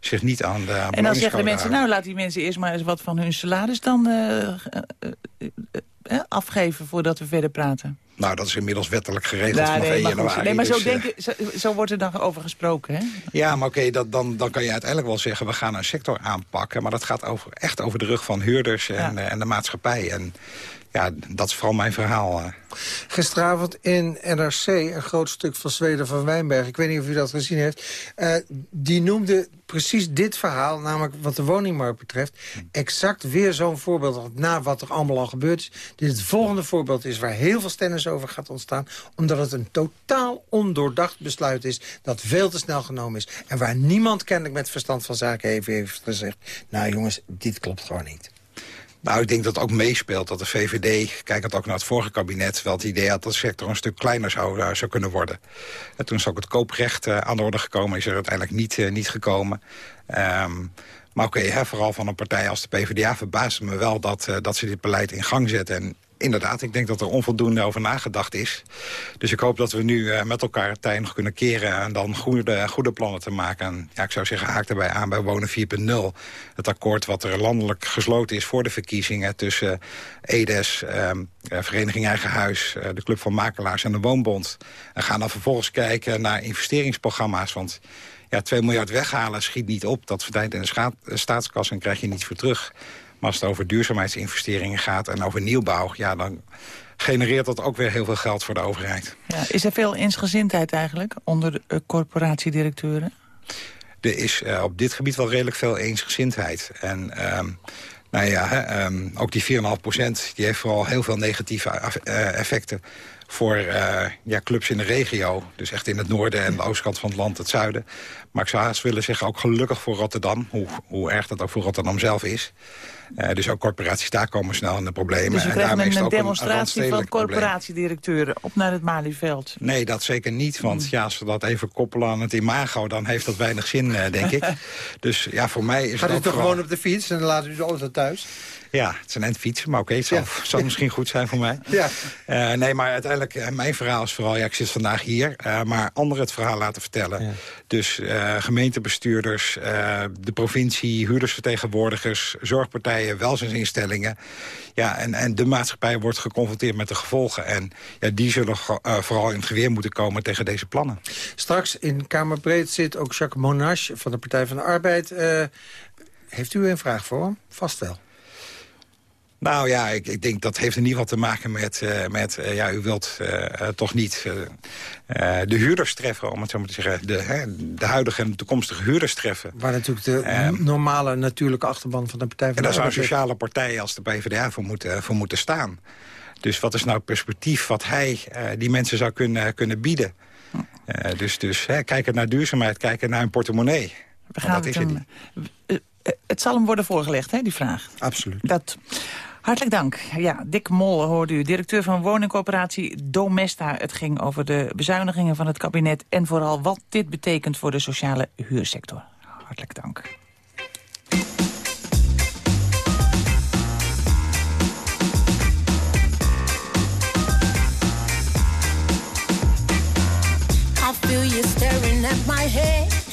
zich niet aan de aan En dan zeggen de mensen, nou laat die mensen eerst maar eens wat van hun salaris dan afgeven voordat we verder praten. Nou, dat is inmiddels wettelijk geregeld nou, vanaf nee, 1 januari. Nee, maar zo, dus, denken, zo, zo, wordt er dan over gesproken, hè? Ja, maar oké, okay, dan, dan kan je uiteindelijk wel zeggen... we gaan een sector aanpakken, maar dat gaat over, echt over de rug van huurders en, ja. en de maatschappij. En ja, dat is vooral mijn verhaal. Gisteravond in NRC, een groot stuk van Zweden van Wijnberg... ik weet niet of u dat gezien heeft... Uh, die noemde precies dit verhaal, namelijk wat de woningmarkt betreft... exact weer zo'n voorbeeld na wat er allemaal al gebeurd is. Dit het volgende voorbeeld is waar heel veel stennis over gaat ontstaan... omdat het een totaal ondoordacht besluit is... dat veel te snel genomen is. En waar niemand kennelijk met verstand van zaken even heeft gezegd... nou jongens, dit klopt gewoon niet. Nou, ik denk dat het ook meespeelt dat de VVD, kijkend ook naar het vorige kabinet... wel het idee had dat de sector een stuk kleiner zou, uh, zou kunnen worden. En toen is ook het kooprecht uh, aan de orde gekomen, is er uiteindelijk niet, uh, niet gekomen. Um, maar oké, vooral van een partij als de PvdA verbaast me wel dat, dat ze dit beleid in gang zetten... En inderdaad, ik denk dat er onvoldoende over nagedacht is. Dus ik hoop dat we nu uh, met elkaar het tij nog kunnen keren... en dan goede, goede plannen te maken. En, ja, ik zou zeggen, haak erbij aan bij Wonen 4.0. Het akkoord wat er landelijk gesloten is voor de verkiezingen... tussen uh, EDES, uh, Vereniging Eigen Huis... de Club van Makelaars en de Woonbond. En gaan dan vervolgens kijken naar investeringsprogramma's... want ja, 2 miljard weghalen schiet niet op. Dat verdwijnt in de staatskas en krijg je niets voor terug. Maar als het over duurzaamheidsinvesteringen gaat en over nieuwbouw... Ja, dan genereert dat ook weer heel veel geld voor de overheid. Ja, is er veel eensgezindheid eigenlijk onder de uh, corporatiedirecteuren? Er is uh, op dit gebied wel redelijk veel eensgezindheid. En um, nou ja, hè, um, ook die 4,5 procent die heeft vooral heel veel negatieve uh, effecten voor uh, ja, clubs in de regio. Dus echt in het noorden en de oostkant van het land, het zuiden. Maar ik zou haast willen zeggen, ook gelukkig voor Rotterdam. Hoe, hoe erg dat ook voor Rotterdam zelf is. Uh, dus ook corporaties daar komen snel in de problemen. Dus u krijgt een, een demonstratie een van corporatiedirecteuren op naar het Malieveld? Nee, dat zeker niet. Want hmm. ja, als we dat even koppelen aan het imago... dan heeft dat weinig zin, uh, denk ik. dus ja, voor mij is Gaat dat u toch vooral... gewoon op de fiets en dan laat u de auto thuis? Ja, het is een fietsen, maar oké, het zal, zal misschien goed zijn voor mij. Ja. Eh, nee, maar uiteindelijk, uh, mijn verhaal is vooral... ja, ik zit vandaag hier, uh, maar anderen het verhaal laten vertellen. Ja. Dus gemeentebestuurders, de provincie, huurdersvertegenwoordigers... zorgpartijen, welzijnsinstellingen. Ja, en, en de maatschappij wordt geconfronteerd met de gevolgen. En ja, die zullen vooral in het geweer moeten komen tegen deze plannen. Straks in Kamerbreed zit ook Jacques Monash van de Partij van de Arbeid... heeft u een vraag voor hem? Vast wel. Nou ja, ik, ik, denk dat heeft in ieder geval te maken met... Uh, met uh, ja, u wilt uh, toch niet de huurders treffen, om het zo maar te zeggen. De, hè, de huidige en toekomstige huurders treffen. Waar natuurlijk de normale, natuurlijke achterban van de Partij van en de En daar zou een sociale partij als de PvdA voor moeten, voor moeten staan. Dus wat is nou het perspectief wat hij die mensen zou kunnen, kunnen bieden? dus dus hè, kijken naar duurzaamheid, kijken naar een portemonnee. We gaan het, hem, het zal hem worden voorgelegd, hè, die vraag. Absoluut. Dat... Hartelijk dank. Ja, Dick Mol hoorde u, directeur van woningcoöperatie Domesta. Het ging over de bezuinigingen van het kabinet... en vooral wat dit betekent voor de sociale huursector. Hartelijk dank. I feel you staring at my head.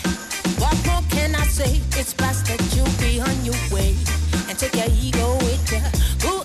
What more can I say? It's best that you be on your way. Take your ego with you.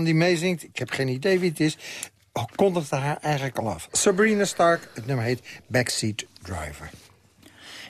die meezingt, ik heb geen idee wie het is... Kondigde haar eigenlijk al af. Sabrina Stark, het nummer heet Backseat Driver.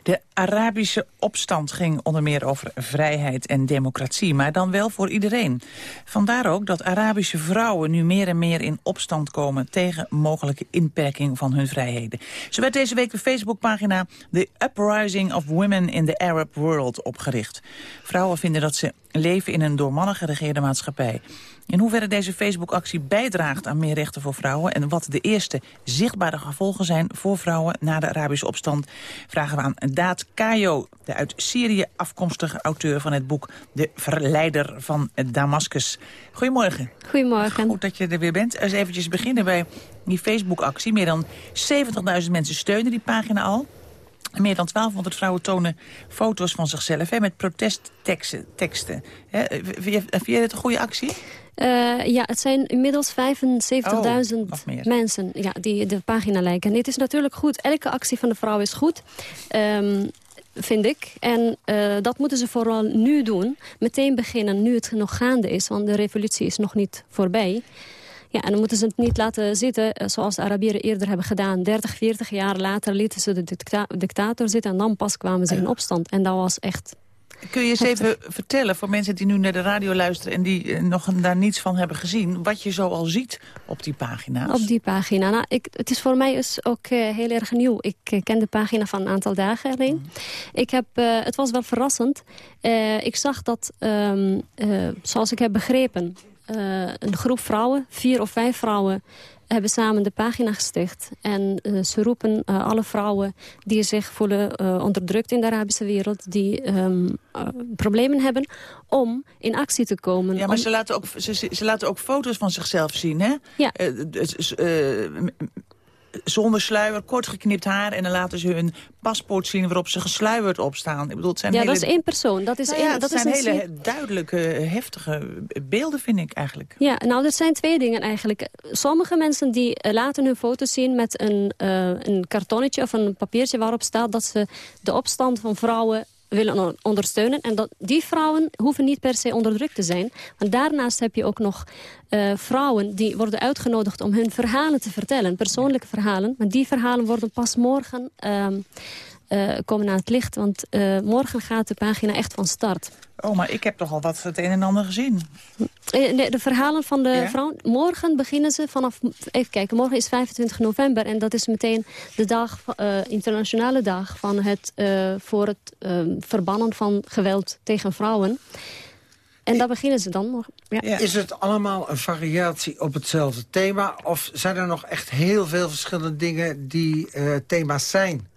De Arabische opstand ging onder meer over vrijheid en democratie, maar dan wel voor iedereen. Vandaar ook dat Arabische vrouwen nu meer en meer in opstand komen tegen mogelijke inperking van hun vrijheden. Zo werd deze week de Facebookpagina The Uprising of Women in the Arab World opgericht. Vrouwen vinden dat ze leven in een door mannen geregeerde maatschappij. In hoeverre deze Facebook-actie bijdraagt aan meer rechten voor vrouwen... en wat de eerste zichtbare gevolgen zijn voor vrouwen na de Arabische opstand... vragen we aan Daad Kayo, de uit Syrië afkomstige auteur van het boek... De Verleider van Damascus. Goedemorgen. Goedemorgen. Goed dat je er weer bent. Eens eventjes beginnen bij die Facebook-actie. Meer dan 70.000 mensen steunen die pagina al. Meer dan 1200 vrouwen tonen foto's van zichzelf hè, met protestteksten. Hè. Vind je het een goede actie? Uh, ja, het zijn inmiddels 75.000 oh, mensen ja, die de pagina lijken. Het is natuurlijk goed. Elke actie van de vrouw is goed. Um, vind ik. En uh, dat moeten ze vooral nu doen. Meteen beginnen, nu het nog gaande is. Want de revolutie is nog niet voorbij. Ja, en dan moeten ze het niet laten zitten eh, zoals de Arabieren eerder hebben gedaan. 30, 40 jaar later lieten ze de dictator zitten en dan pas kwamen ze in opstand. En dat was echt Kun je eens even vertellen voor mensen die nu naar de radio luisteren... en die eh, nog daar niets van hebben gezien... wat je zo al ziet op die pagina's? Op die pagina? Nou, ik, het is voor mij is ook uh, heel erg nieuw. Ik uh, ken de pagina van een aantal dagen alleen. Mm. Ik heb, uh, het was wel verrassend. ik zag dat, um, zoals ik heb begrepen... een groep vrouwen, vier of vijf vrouwen hebben samen de pagina gesticht. En uh, ze roepen uh, alle vrouwen die zich voelen uh, onderdrukt in de Arabische wereld... die um, problemen hebben, om in actie te komen. Ja, maar ze, laten ook, ze, ze, laten ook foto's van zichzelf zien, hè? Ja zonder sluier, kort geknipt haar... en dan laten ze hun paspoort zien waarop ze gesluierd opstaan. Ik bedoel, het zijn ja, hele... dat is één persoon. Dat, is nou één, dat zijn is hele duidelijke, heftige beelden, vind ik eigenlijk. Ja, nou, dat zijn twee dingen eigenlijk. Sommige mensen die eh, laten hun foto's zien met een, uh, een kartonnetje of een papiertje waarop staat dat ze de opstand van vrouwen willen ondersteunen. En dat, die vrouwen hoeven niet per se onderdrukt te zijn. Want daarnaast heb je ook nog uh, vrouwen die worden uitgenodigd om hun verhalen te vertellen. Persoonlijke verhalen. Maar die verhalen worden pas morgen... Uh, uh, komen naar het licht. Want uh, morgen gaat de pagina echt van start. Oh, maar ik heb toch al wat het een en ander gezien. Eh, de, de verhalen van de ja? vrouw. Morgen beginnen ze vanaf... Even kijken, morgen is 25 november. En dat is meteen de dag, uh, internationale dag... Van het, uh, voor het ehm, verbannen van geweld tegen vrouwen. En daar beginnen ze dan. Ja. Ja. Is het allemaal een variatie op hetzelfde thema? Of zijn er nog echt heel veel verschillende dingen die thema's zijn?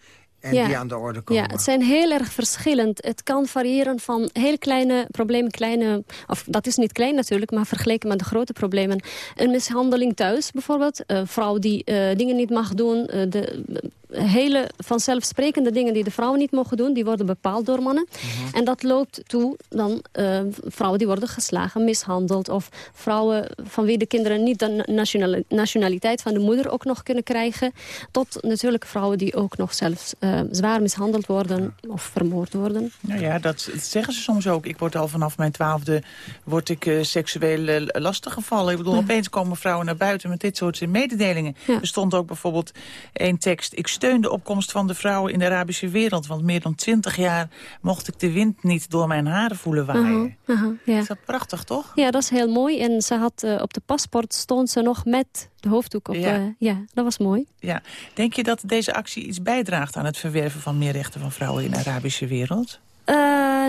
En ja. die aan de orde komen. Ja, het zijn heel erg verschillend. Het kan variëren van heel kleine problemen, kleine... of dat is niet klein natuurlijk, maar vergeleken met de grote problemen. Een mishandeling thuis bijvoorbeeld. Een vrouw die uh, dingen niet mag doen. Uh, de, hele vanzelfsprekende dingen die de vrouwen niet mogen doen... die worden bepaald door mannen. Uh -huh. En dat loopt toe dan uh, vrouwen die worden geslagen, mishandeld... of vrouwen van wie de kinderen niet de nationaliteit van de moeder ook nog kunnen krijgen... tot natuurlijk vrouwen die ook nog zelfs uh, zwaar mishandeld worden of vermoord worden. Nou ja, dat, dat, zeggen ze soms ook. Ik word al vanaf mijn twaalfde word ik, uh, seksueel lastiggevallen. Ik bedoel, opeens komen vrouwen naar buiten met dit soort mededelingen. Ja. Er stond ook bijvoorbeeld één tekst... Ik steun de opkomst van de vrouwen in de Arabische wereld. Want meer dan twintig jaar mocht ik de wind niet door mijn haren voelen waaien. Uh -huh, uh -huh, ja. Is dat prachtig, toch? Ja, dat is heel mooi. En ze had, uh, op de paspoort stond ze nog met de hoofddoek op. Ja. Uh, ja, dat was mooi. Ja. Denk je dat deze actie iets bijdraagt aan het verwerven van meer rechten van vrouwen in de Arabische wereld? Uh,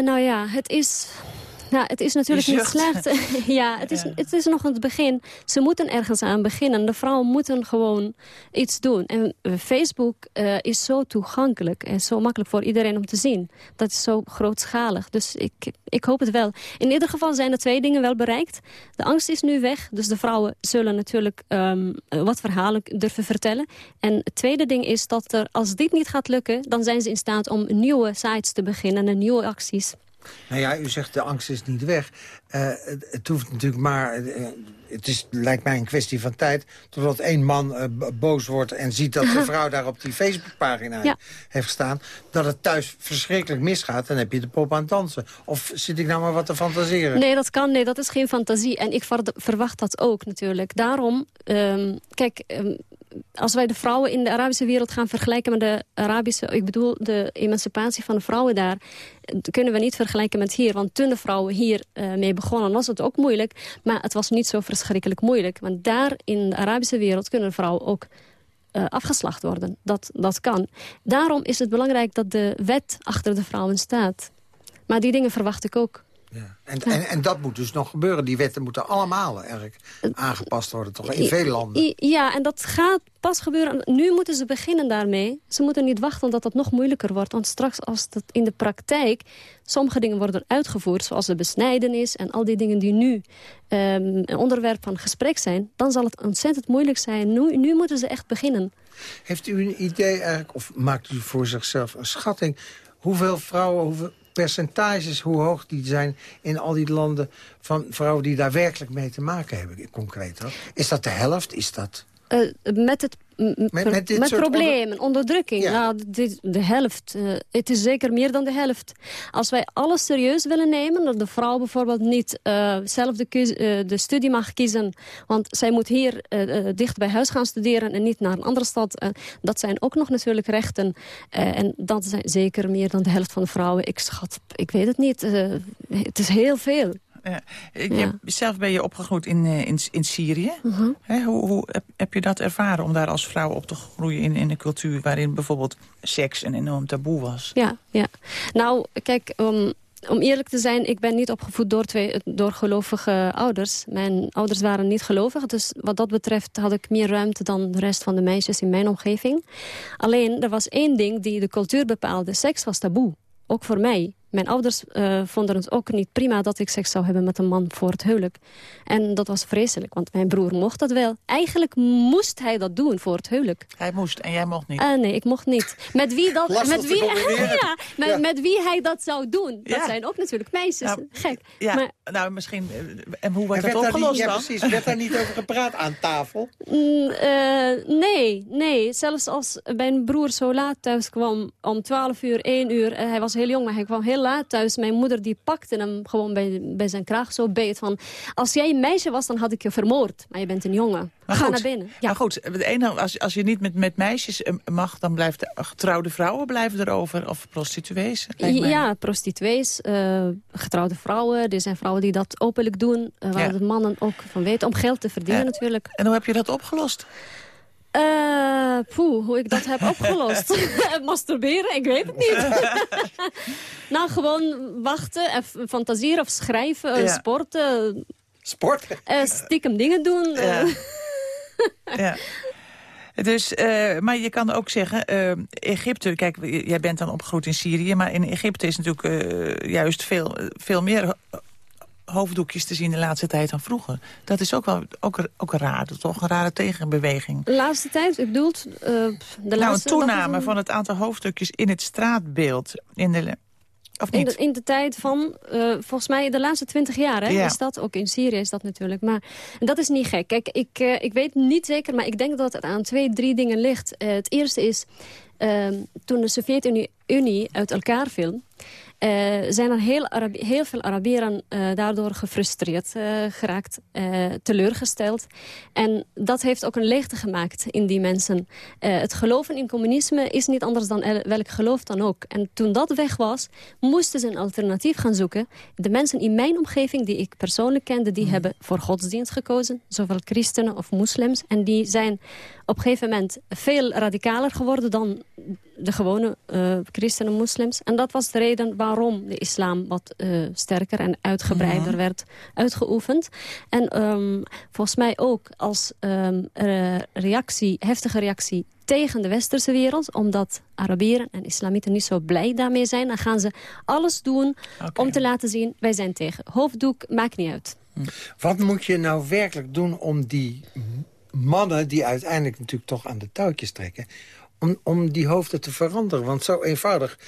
nou ja, het is nou, het is natuurlijk niet slecht. ja, het is, ja. het is nog het begin. Ze moeten ergens aan beginnen. De vrouwen moeten gewoon iets doen. En Facebook uh, is zo toegankelijk en zo makkelijk voor iedereen om te zien. Dat is zo grootschalig. Dus ik, ik hoop het wel. In ieder geval zijn er twee dingen wel bereikt. De angst is nu weg. Dus de vrouwen zullen natuurlijk um, wat verhalen durven vertellen. En het tweede ding is dat er, als dit niet gaat lukken... dan zijn ze in staat om nieuwe sites te beginnen en nieuwe acties. Nou ja, u zegt de angst is niet weg. Uh, het, het, hoeft natuurlijk maar... Uh, het is, lijkt mij een kwestie van tijd... totdat één man uh, boos wordt en ziet dat de vrouw daar op die Facebookpagina ja. heeft gestaan... dat het thuis verschrikkelijk misgaat, dan heb je de pop aan het dansen. Of zit ik nou maar wat te fantaseren? Nee, dat kan. Nee, dat is geen fantasie. En ik verwacht dat ook natuurlijk. Daarom, um, kijk... Um, als wij de vrouwen in de Arabische wereld gaan vergelijken met de Arabische... ik bedoel de emancipatie van de vrouwen daar... kunnen we niet vergelijken met hier. Want toen de vrouwen hier uh, mee begonnen was het ook moeilijk. Maar het was niet zo verschrikkelijk moeilijk. Want daar in de Arabische wereld kunnen vrouwen ook uh, afgeslacht worden. Dat, dat kan. Daarom is het belangrijk dat de wet achter de vrouwen staat. Maar die dingen verwacht ik ook. Ja. En, en, en dat moet dus nog gebeuren. Die wetten moeten allemaal eigenlijk aangepast worden, toch? In veel landen. Ja, en dat gaat pas gebeuren. Nu moeten ze beginnen daarmee. Ze moeten niet wachten dat het nog moeilijker wordt. Want straks als het in de praktijk sommige dingen worden uitgevoerd... zoals de besnijdenis en al die dingen die nu um, een onderwerp van gesprek zijn... dan zal het ontzettend moeilijk zijn. Nu, nu moeten ze echt beginnen. Heeft u een idee eigenlijk, of maakt u voor zichzelf een schatting... hoeveel vrouwen, hoeveel percentages, hoe hoog die zijn in al die landen... van vrouwen die daar werkelijk mee te maken hebben, concreet. Is dat de helft? Is dat... Uh, met het met, met, problemen, onderdrukking. Ja. Nou, de, de helft. Uh, het is zeker meer dan de helft. Als wij alles serieus willen nemen... dat de vrouw bijvoorbeeld niet uh, zelf de, uh, de, studie mag kiezen... want zij moet hier dicht bij huis gaan studeren... en niet naar een andere stad. dat zijn ook nog natuurlijk rechten. en dat zijn zeker meer dan de helft van de vrouwen. Ik schat, ik weet het niet. het is heel veel ja. Je, zelf ben je opgegroeid in, eh, in, in Syrië. Mhm. hoe, hoe heb, heb, je dat ervaren om daar als vrouw op te groeien in, in een cultuur... waarin bijvoorbeeld seks een enorm taboe was? Ja, ja. nou kijk... Um, om eerlijk te zijn, ik ben niet opgevoed door, twee, door gelovige ouders. Mijn ouders waren niet gelovig, dus wat dat betreft had ik meer ruimte dan de rest van de meisjes in mijn omgeving. Alleen, er was één ding die de cultuur bepaalde. Seks was taboe, ook voor mij. Mijn ouders uh, vonden het ook niet prima dat ik seks zou hebben met een man voor het huwelijk. En dat was vreselijk, want mijn broer mocht dat wel. Eigenlijk moest hij dat doen voor het huwelijk. Hij moest en jij mocht niet? Uh, nee, ik mocht niet. Met wie, dat, met wie, ja, met, ja. met, wie hij dat zou doen. Dat zijn ook natuurlijk meisjes. Nou, Gek. Ja, maar, nou misschien... Eh, en hoe wordt dat opgelost niet, dan? Ja, precies. Werd daar niet over gepraat aan tafel? Mm, nee, nee. Zelfs als mijn broer zo laat thuis kwam, om 12 uur, 1 uur... hij was heel jong, maar hij kwam heel laat thuis. Mijn moeder die pakte hem gewoon bij, bij zijn kraag zo beet van... als jij een meisje was, dan had ik je vermoord. Maar je bent een jongen. Maar Ga goed, naar binnen. Ja. Maar goed, het ene, als, als je niet met, met meisjes eh, mag... dan blijft de getrouwde vrouwen blijven erover. Of prostituees. Ja, prostituees, uh, getrouwde vrouwen. Er zijn vrouwen die dat openlijk doen. Uh, waar ja. de mannen ook van weten. Om geld te verdienen ja. natuurlijk. En hoe heb je dat opgelost? Uh, poeh, hoe ik dat heb opgelost. Masturberen, ik weet het niet. nou, gewoon wachten, en fantaseren of schrijven, ja. sporten. Sporten? Uh, stiekem dingen doen. Ja. ja. Dus, uh, maar je kan ook zeggen, uh, Egypte, kijk, jij bent dan opgegroeid in Syrië... maar in Egypte is natuurlijk uh, juist veel, veel meer hoofddoekjes te zien de laatste tijd dan vroeger. Dat is ook wel ook, ook raar, toch? Een rare tegenbeweging. De laatste tijd, ik bedoel... Uh, de nou, laatste, een toename van het aantal hoofddoekjes in het straatbeeld. In de, of niet? In, de, in de tijd van, uh, volgens mij de laatste twintig jaar, hè, ja. is dat. Ook in Syrië is dat natuurlijk. Maar dat is niet gek. Kijk, ik, uh, ik weet niet zeker, maar ik denk dat het aan twee, drie dingen ligt. Het eerste is, toen de Sovjet-Unie uit elkaar viel... Uh, zijn er heel, Arabi heel veel Arabieren uh, daardoor gefrustreerd uh, geraakt, teleurgesteld. En dat heeft ook een leegte gemaakt in die mensen. het geloven in communisme is niet anders dan welk geloof dan ook. En toen dat weg was, moesten ze een alternatief gaan zoeken. De mensen in mijn omgeving, die ik persoonlijk kende, die mm. hebben voor godsdienst gekozen. Zowel christenen of moslims. En die zijn op een gegeven moment veel radicaler geworden dan de gewone uh, christenen en moslims. En dat was de reden waarom de islam wat uh, sterker en uitgebreider werd uitgeoefend. En um, volgens mij ook als um, reactie, heftige reactie tegen de westerse wereld. Omdat Arabieren en islamieten niet zo blij daarmee zijn. Dan gaan ze alles doen okay. om te laten zien, wij zijn tegen. Hoofddoek, maakt niet uit. Hm. Wat moet je nou werkelijk doen om die mannen... die uiteindelijk natuurlijk toch aan de touwtjes trekken om, om die hoofden te veranderen. Want zo eenvoudig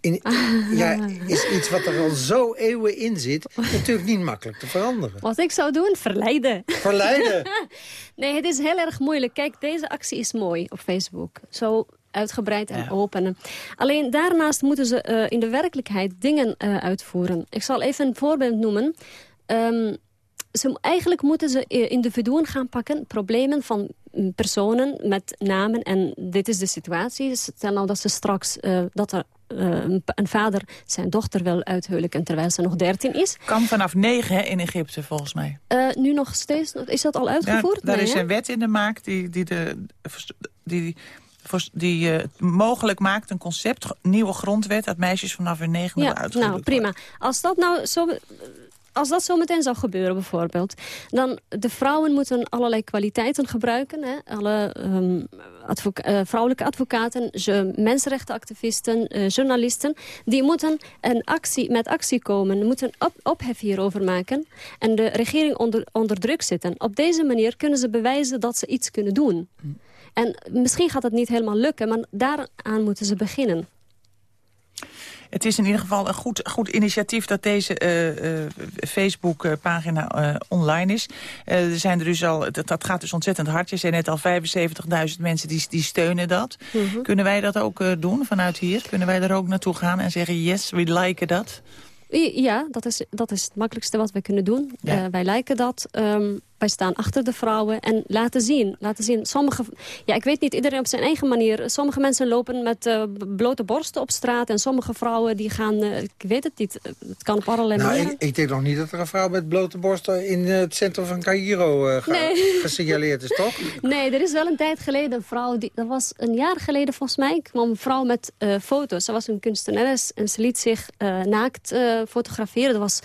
in, ja, is iets wat er al zo eeuwen in zit... natuurlijk niet makkelijk te veranderen. Wat ik zou doen? Verleiden. Verleiden? nee, het is heel erg moeilijk. Kijk, deze actie is mooi op Facebook. Zo uitgebreid en ja. open. Alleen daarnaast moeten ze uh, in de werkelijkheid dingen uh, uitvoeren. Ik zal even een voorbeeld noemen. Um, ze, eigenlijk moeten ze eh, individuen gaan pakken, problemen van mm, personen met namen. En dit is de situatie. Stel nou dat ze straks uh, dat er uh, een vader zijn dochter wil uithuwelijken terwijl ze nog 13 is. Kan vanaf 9 in Egypte volgens mij. Uh, nu nog steeds, is dat al uitgevoerd? Ja, daar is een wet in de maak die, die, de, die, die uh, mogelijk maakt een concept, nieuwe grondwet... dat meisjes vanaf hun negen ja, nou prima. Als dat nou zo als dat zo meteen zou gebeuren bijvoorbeeld... dan de vrouwen moeten allerlei kwaliteiten gebruiken. Hè? Alle um, uh, vrouwelijke advocaten, mensenrechtenactivisten, uh, journalisten... die moeten een actie, met actie komen, moeten op, ophef hierover maken... en de regering onder, onder druk zetten. Op deze manier kunnen ze bewijzen dat ze iets kunnen doen. En misschien gaat het niet helemaal lukken, maar daaraan moeten ze beginnen. Het is in ieder geval een goed, goed initiatief dat deze uh, uh, Facebook-pagina uh, online is. er zijn er dus al, dat, dat, gaat dus ontzettend hard. Je zei net al 75.000 mensen die, die steunen dat. Mhm. Kunnen wij dat ook doen vanuit hier? Kunnen wij er ook naartoe gaan en zeggen yes, we liken dat? Ja, dat is, dat is het makkelijkste wat we kunnen doen. wij lijken dat. Um, wij staan achter de vrouwen en laten zien. Laten zien. Sommige, ja, ik weet niet, iedereen op zijn eigen manier. Sommige mensen lopen met uh, blote borsten op straat... en sommige vrouwen die gaan, uh, ik weet het niet, het kan op allerlei nou, manieren. Ik, ik, denk nog niet dat er een vrouw met blote borsten... in het centrum van Cairo uh, nee. gesignaleerd is, toch? Nee, er is wel een tijd geleden een vrouw... Die, dat was een jaar geleden volgens mij... kwam een vrouw met foto's. Ze was een kunstenares en ze liet zich naakt fotograferen. Dat was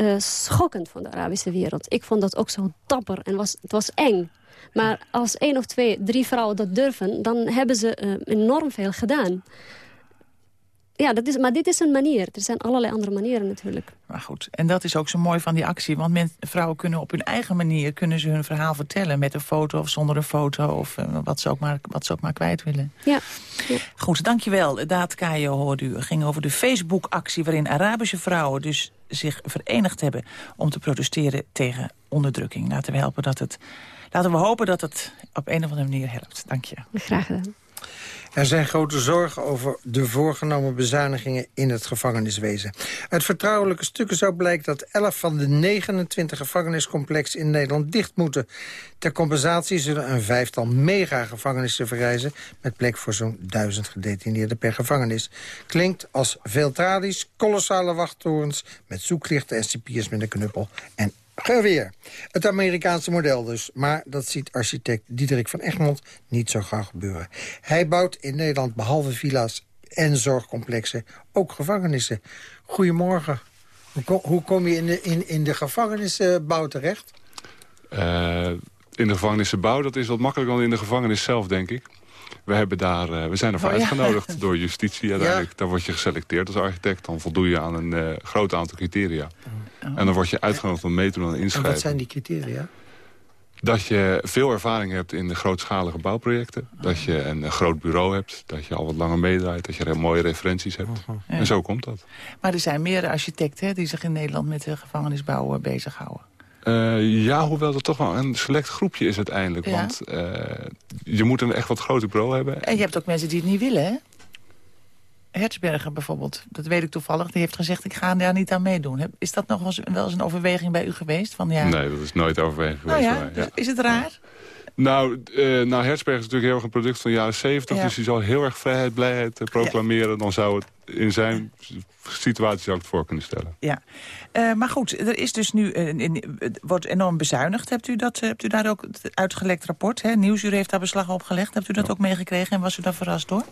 uh, schokkend van de Arabische wereld. Ik vond dat ook zo dapper en was, het was eng. Maar als één of twee, drie vrouwen dat durven... dan hebben ze uh, enorm veel gedaan. Ja, dat is, maar dit is een manier. Er zijn allerlei andere manieren natuurlijk. Maar goed, en dat is ook zo mooi van die actie. Want men, vrouwen kunnen op hun eigen manier kunnen ze hun verhaal vertellen. Met een foto of zonder een foto. Of uh, wat, ze ook maar, wat ze ook maar kwijt willen. Ja. ja. Goed, dankjewel. Daad Kajo hoorde u. Het ging over de Facebook-actie waarin Arabische vrouwen dus zich verenigd hebben... om te protesteren tegen onderdrukking. Laten we, helpen dat het, laten we hopen dat het op een of andere manier helpt. Dank je. Graag gedaan. Er zijn grote zorgen over de voorgenomen bezuinigingen in het gevangeniswezen. Uit vertrouwelijke stukken zou blijken dat 11 van de 29 gevangeniscomplexen in Nederland dicht moeten. Ter compensatie zullen een vijftal mega-gevangenissen verrijzen... met plek voor zo'n duizend gedetineerden per gevangenis. Klinkt als veel tradies, kolossale wachttorens... met zoeklichten en cipiers met een knuppel en geweer. Het Amerikaanse model dus. Maar dat ziet architect Diederik van Egmond niet zo gauw gebeuren. Hij bouwt in Nederland behalve villa's en zorgcomplexen ook gevangenissen. Goedemorgen. Hoe kom je in de, in, in de gevangenisbouw terecht? Uh, in de gevangenisbouw, dat is wat makkelijker dan in de gevangenis zelf, denk ik. We, hebben daar, uh, we zijn ervoor oh, uitgenodigd door justitie uiteindelijk. Daar word je geselecteerd als architect. Dan voldoe je aan een uh, groot aantal criteria. Oh. En dan word je uitgenodigd om mee te doen aan inschrijven. En wat zijn die criteria? Dat je veel ervaring hebt in de grootschalige bouwprojecten. Dat je een groot bureau hebt. Dat je al wat langer meedraait. Dat je mooie referenties hebt. En zo komt dat. Maar er zijn meer architecten die zich in Nederland met de gevangenisbouw bezighouden. Uh, ja, hoewel dat toch wel een select groepje is uiteindelijk. Want uh, je moet een echt wat groter bureau hebben. En je hebt ook mensen die het niet willen, hè? Hertzberger bijvoorbeeld, dat weet ik toevallig, die heeft gezegd... ik ga daar niet aan meedoen. Is dat nog wel eens een overweging bij u geweest? Van, ja... Nee, dat is nooit overweging geweest nou ja, dus Is het raar? Nou, uh, nou, Hertzberg is natuurlijk heel erg een product van de jaren 70. Dus hij zal heel erg vrijheid, blijheid uh, proclameren. Dan zou het in zijn situatie zou ik het voor kunnen stellen. Ja, uh, maar goed, er is dus nu, het wordt enorm bezuinigd. Hebt u, dat, hebt u daar ook het uitgelekt rapport? Hè? Nieuwsuur heeft daar beslag op gelegd. Hebt u dat ook meegekregen en was u daar verrast door?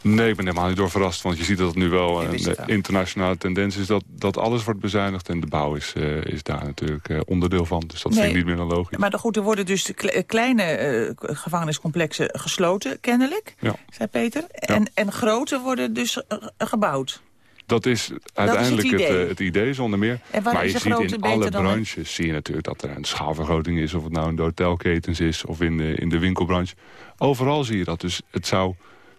Nee, ik ben helemaal niet door verrast. Want je ziet dat het nu wel een internationale tendens is... Dat, dat alles wordt bezuinigd. En de bouw is, uh, is daar natuurlijk uh, onderdeel van. Dus dat nee, vind ik niet meer dan logisch. Maar goed, er worden dus kleine gevangeniscomplexen gesloten, kennelijk. Ja. Zei Peter. En, en grote worden dus gebouwd. Dat is uiteindelijk het, idee. Het, het, idee. zonder meer. Maar je ziet in alle branches zie je natuurlijk dat er een schaalvergroting is. Of het nou in de hotelketens is of in de, in de winkelbranche. Overal zie je dat. Dus het zou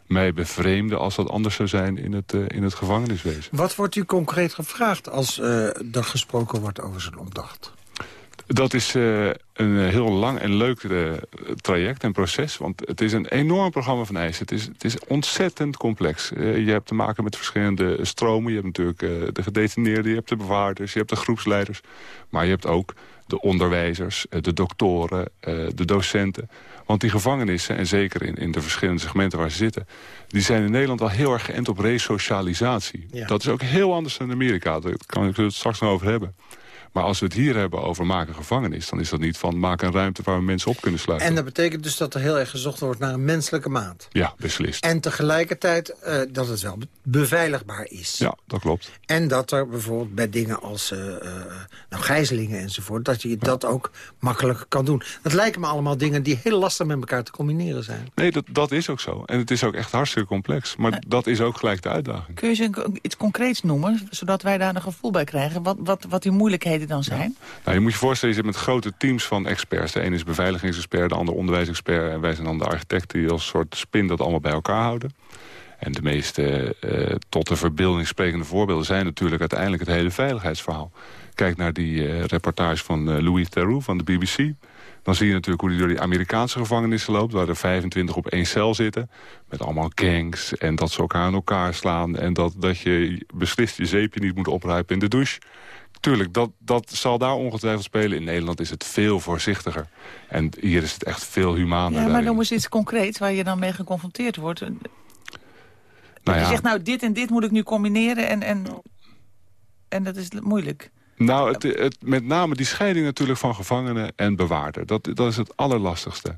mij bevreemden als dat anders zou zijn in het, uh, in het gevangeniswezen. Wat wordt u concreet gevraagd als uh, er gesproken wordt over zijn opdracht? Dat is uh, een heel lang en leuk traject en proces. Want het is een enorm programma van eisen. Het is, het is ontzettend complex. je hebt te maken met verschillende stromen. Je hebt natuurlijk de gedetineerden, je hebt de bewaarders, je hebt de groepsleiders. Maar je hebt ook de onderwijzers, de doktoren, de docenten. Want die gevangenissen, en zeker in, in de verschillende segmenten waar ze zitten... die zijn in Nederland al heel erg geënt op resocialisatie. Dat is ook heel anders dan in Amerika. Daar kan ik het straks nog over hebben. Maar als we het hier hebben over maken gevangenis... dan is dat niet van maken een ruimte waar we mensen op kunnen sluiten. En dat betekent dus dat er heel erg gezocht wordt naar een menselijke maat. Ja, beslist. En tegelijkertijd uh, dat het wel beveiligbaar is. Ja, dat klopt. En dat er bijvoorbeeld bij dingen als uh, nou, gijzelingen enzovoort... dat je dat ook makkelijk kan doen. Dat lijken me allemaal dingen die heel lastig met elkaar te combineren zijn. Nee, dat, dat is ook zo. En het is ook echt hartstikke complex. Maar dat is ook gelijk de uitdaging. Kun je eens iets concreets noemen, zodat wij daar een gevoel bij krijgen... wat, wat, wat die moeilijkheden dan zijn? Nou, je moet je voorstellen, je zit met grote teams van experts. De ene is beveiligingsexpert, de andere onderwijsexpert. En wij zijn dan de architecten die als soort spin dat allemaal bij elkaar houden. En de meeste uh, tot de verbeelding sprekende voorbeelden... zijn natuurlijk uiteindelijk het hele veiligheidsverhaal. Kijk naar die uh, reportage van uh, Louis Theroux van de BBC. Dan zie je natuurlijk hoe hij door die Amerikaanse gevangenissen loopt... waar er 25 op één cel zitten. Met allemaal gangs en dat ze elkaar aan elkaar slaan... en dat, dat je beslist je zeepje niet moet opruipen in de douche. Tuurlijk, dat, dat zal daar ongetwijfeld spelen. In Nederland is het veel voorzichtiger. En hier is het echt veel humaner. Ja, maar noem eens iets concreets waar je dan mee geconfronteerd wordt. Nou ja. Je zegt, nou, dit en dit moet ik nu combineren en, en, en dat is moeilijk. Nou, het, het, met name die scheiding natuurlijk van gevangenen en bewaarder. Dat, dat is het allerlastigste.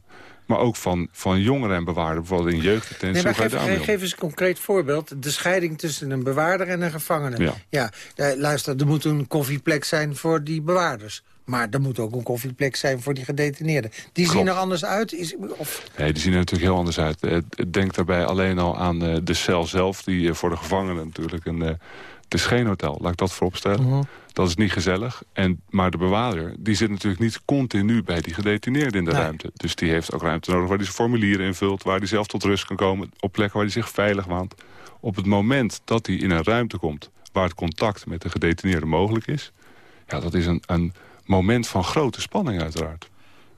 Maar ook van, van jongeren en bewaarden, bijvoorbeeld in jeugddetentie. Nee, geef, geef, eens een concreet voorbeeld. De scheiding tussen een bewaarder en een gevangene. Ja. ja eh, luister, er moet een koffieplek zijn voor die bewaarders. Maar er moet ook een koffieplek zijn voor die gedetineerden. Die zien er anders uit? Is, of... Nee, die zien er natuurlijk heel anders uit. Eh, denk daarbij alleen al aan eh, de cel zelf... die voor de gevangenen natuurlijk een... het is geen hotel, laat ik dat vooropstellen. Uh dat is niet gezellig. En, maar de bewaarder die zit natuurlijk niet continu bij die gedetineerde in de ruimte. Dus die heeft ook ruimte nodig waar hij zijn formulieren invult... waar hij zelf tot rust kan komen, op plekken waar hij zich veilig waant. Op het moment dat hij in een ruimte komt... waar het contact met de gedetineerde mogelijk is... ja, dat is een, een moment van grote spanning uiteraard.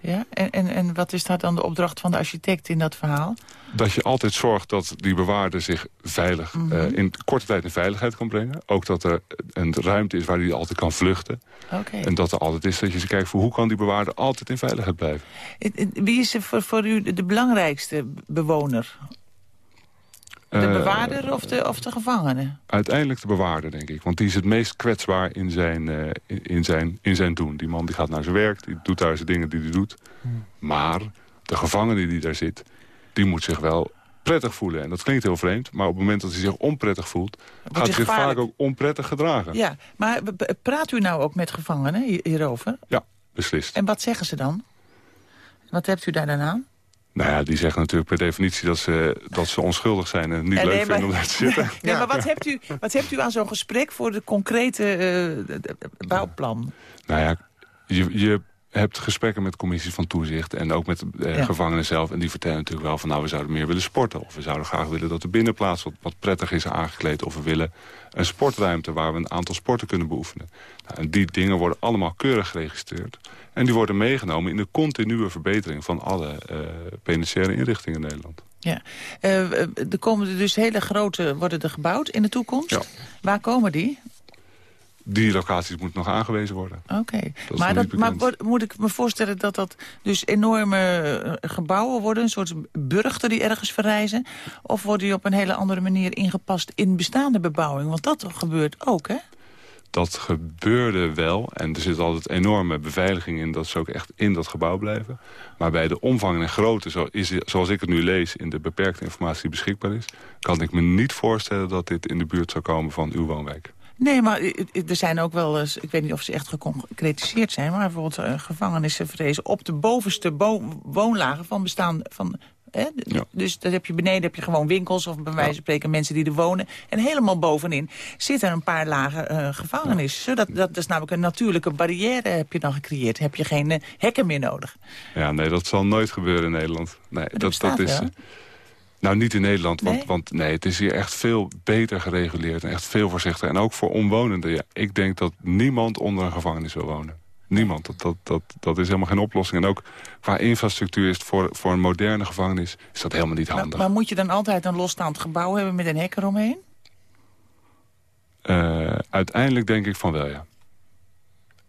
Ja, en, en, en wat is daar dan de opdracht van de architect in dat verhaal? Dat je altijd zorgt dat die bewaarder zich veilig, mm in korte tijd in veiligheid kan brengen. Ook dat er een ruimte is waar hij altijd kan vluchten. Okay. En dat er altijd is dat je kijkt voor hoe kan die bewaarder altijd in veiligheid blijven. Wie is voor, voor u de belangrijkste bewoner de eh, bewaarder of de, of de gevangene? Uiteindelijk de bewaarder, denk ik. Want die is het meest kwetsbaar in zijn, uh, in zijn, in zijn doen. Die man die gaat naar zijn werk, die doet daar zijn dingen die hij doet. Hmm. Maar de gevangene die daar zit, die moet zich wel prettig voelen. En dat klinkt heel vreemd, maar op het moment dat hij zich onprettig voelt... gaat hij zich vaak ook onprettig gedragen. Ja, maar praat u nou ook met gevangenen hierover? Ja, beslist. En wat zeggen ze dan? Wat hebt u daar dan aan? Nou ja, die zeggen natuurlijk per definitie dat ze, dat ze onschuldig zijn... en niet leuk vinden om daar te zitten. Nee, maar wat hebt, u, wat hebt u aan zo'n gesprek voor de concrete uh, bouwplan? Nou ja, je, je hebt gesprekken met commissies van toezicht... en ook met uh, gevangenen zelf. En die vertellen natuurlijk wel van... nou, we zouden meer willen sporten. Of we zouden graag willen dat de binnenplaats wat, wat prettig is aangekleed. Of we willen een sportruimte waar we een aantal sporten kunnen beoefenen. Nou, en die dingen worden allemaal keurig geregistreerd. En die worden meegenomen in de continue verbetering... van alle uh, penitentiaire inrichtingen in Nederland. Ja. Uh, er komen dus hele grote worden er gebouwd in de toekomst. Ja. Waar komen die? Die locaties moeten nog aangewezen worden. Oké, maar, dat, maar moet ik me voorstellen dat dat dus enorme gebouwen worden... een soort burchten die ergens verrijzen? Of worden die op een hele andere manier ingepast in bestaande bebouwing? Want dat gebeurt ook, hè? dat gebeurde wel. En er zit altijd enorme beveiliging in dat ze ook echt in dat gebouw blijven. Maar bij de omvang en grootte, zoals ik het nu lees... in de beperkte informatie die beschikbaar is... kan ik me niet voorstellen dat dit in de buurt zou komen van uw woonwijk. Nee, maar er zijn ook wel eens, ik weet niet of ze echt geconcretiseerd zijn... maar bijvoorbeeld uh, gevangenissen vrezen op de bovenste woonlagen van bestaan van dus dan heb je beneden heb je gewoon winkels of bij wijze van spreken mensen die er wonen. En helemaal bovenin zitten een paar lagen uh, gevangenis. Zodat, dat, is namelijk een natuurlijke barrière heb je dan gecreëerd. Heb je geen uh, hekken meer nodig. Ja, nee, dat zal nooit gebeuren in Nederland. Nee, dat, dat, is... Nou, niet in Nederland, want nee? want nee, het is hier echt veel beter gereguleerd en echt veel voorzichtiger. En ook voor omwonenden. Ja, ik denk dat niemand onder een gevangenis wil wonen. Niemand. Dat, dat, dat, dat is helemaal geen oplossing. En ook qua infrastructuur is het voor, voor een moderne gevangenis is dat helemaal niet handig. Maar, maar moet je dan altijd een losstaand gebouw hebben met een hek eromheen? Uh, uiteindelijk denk ik van wel, ja.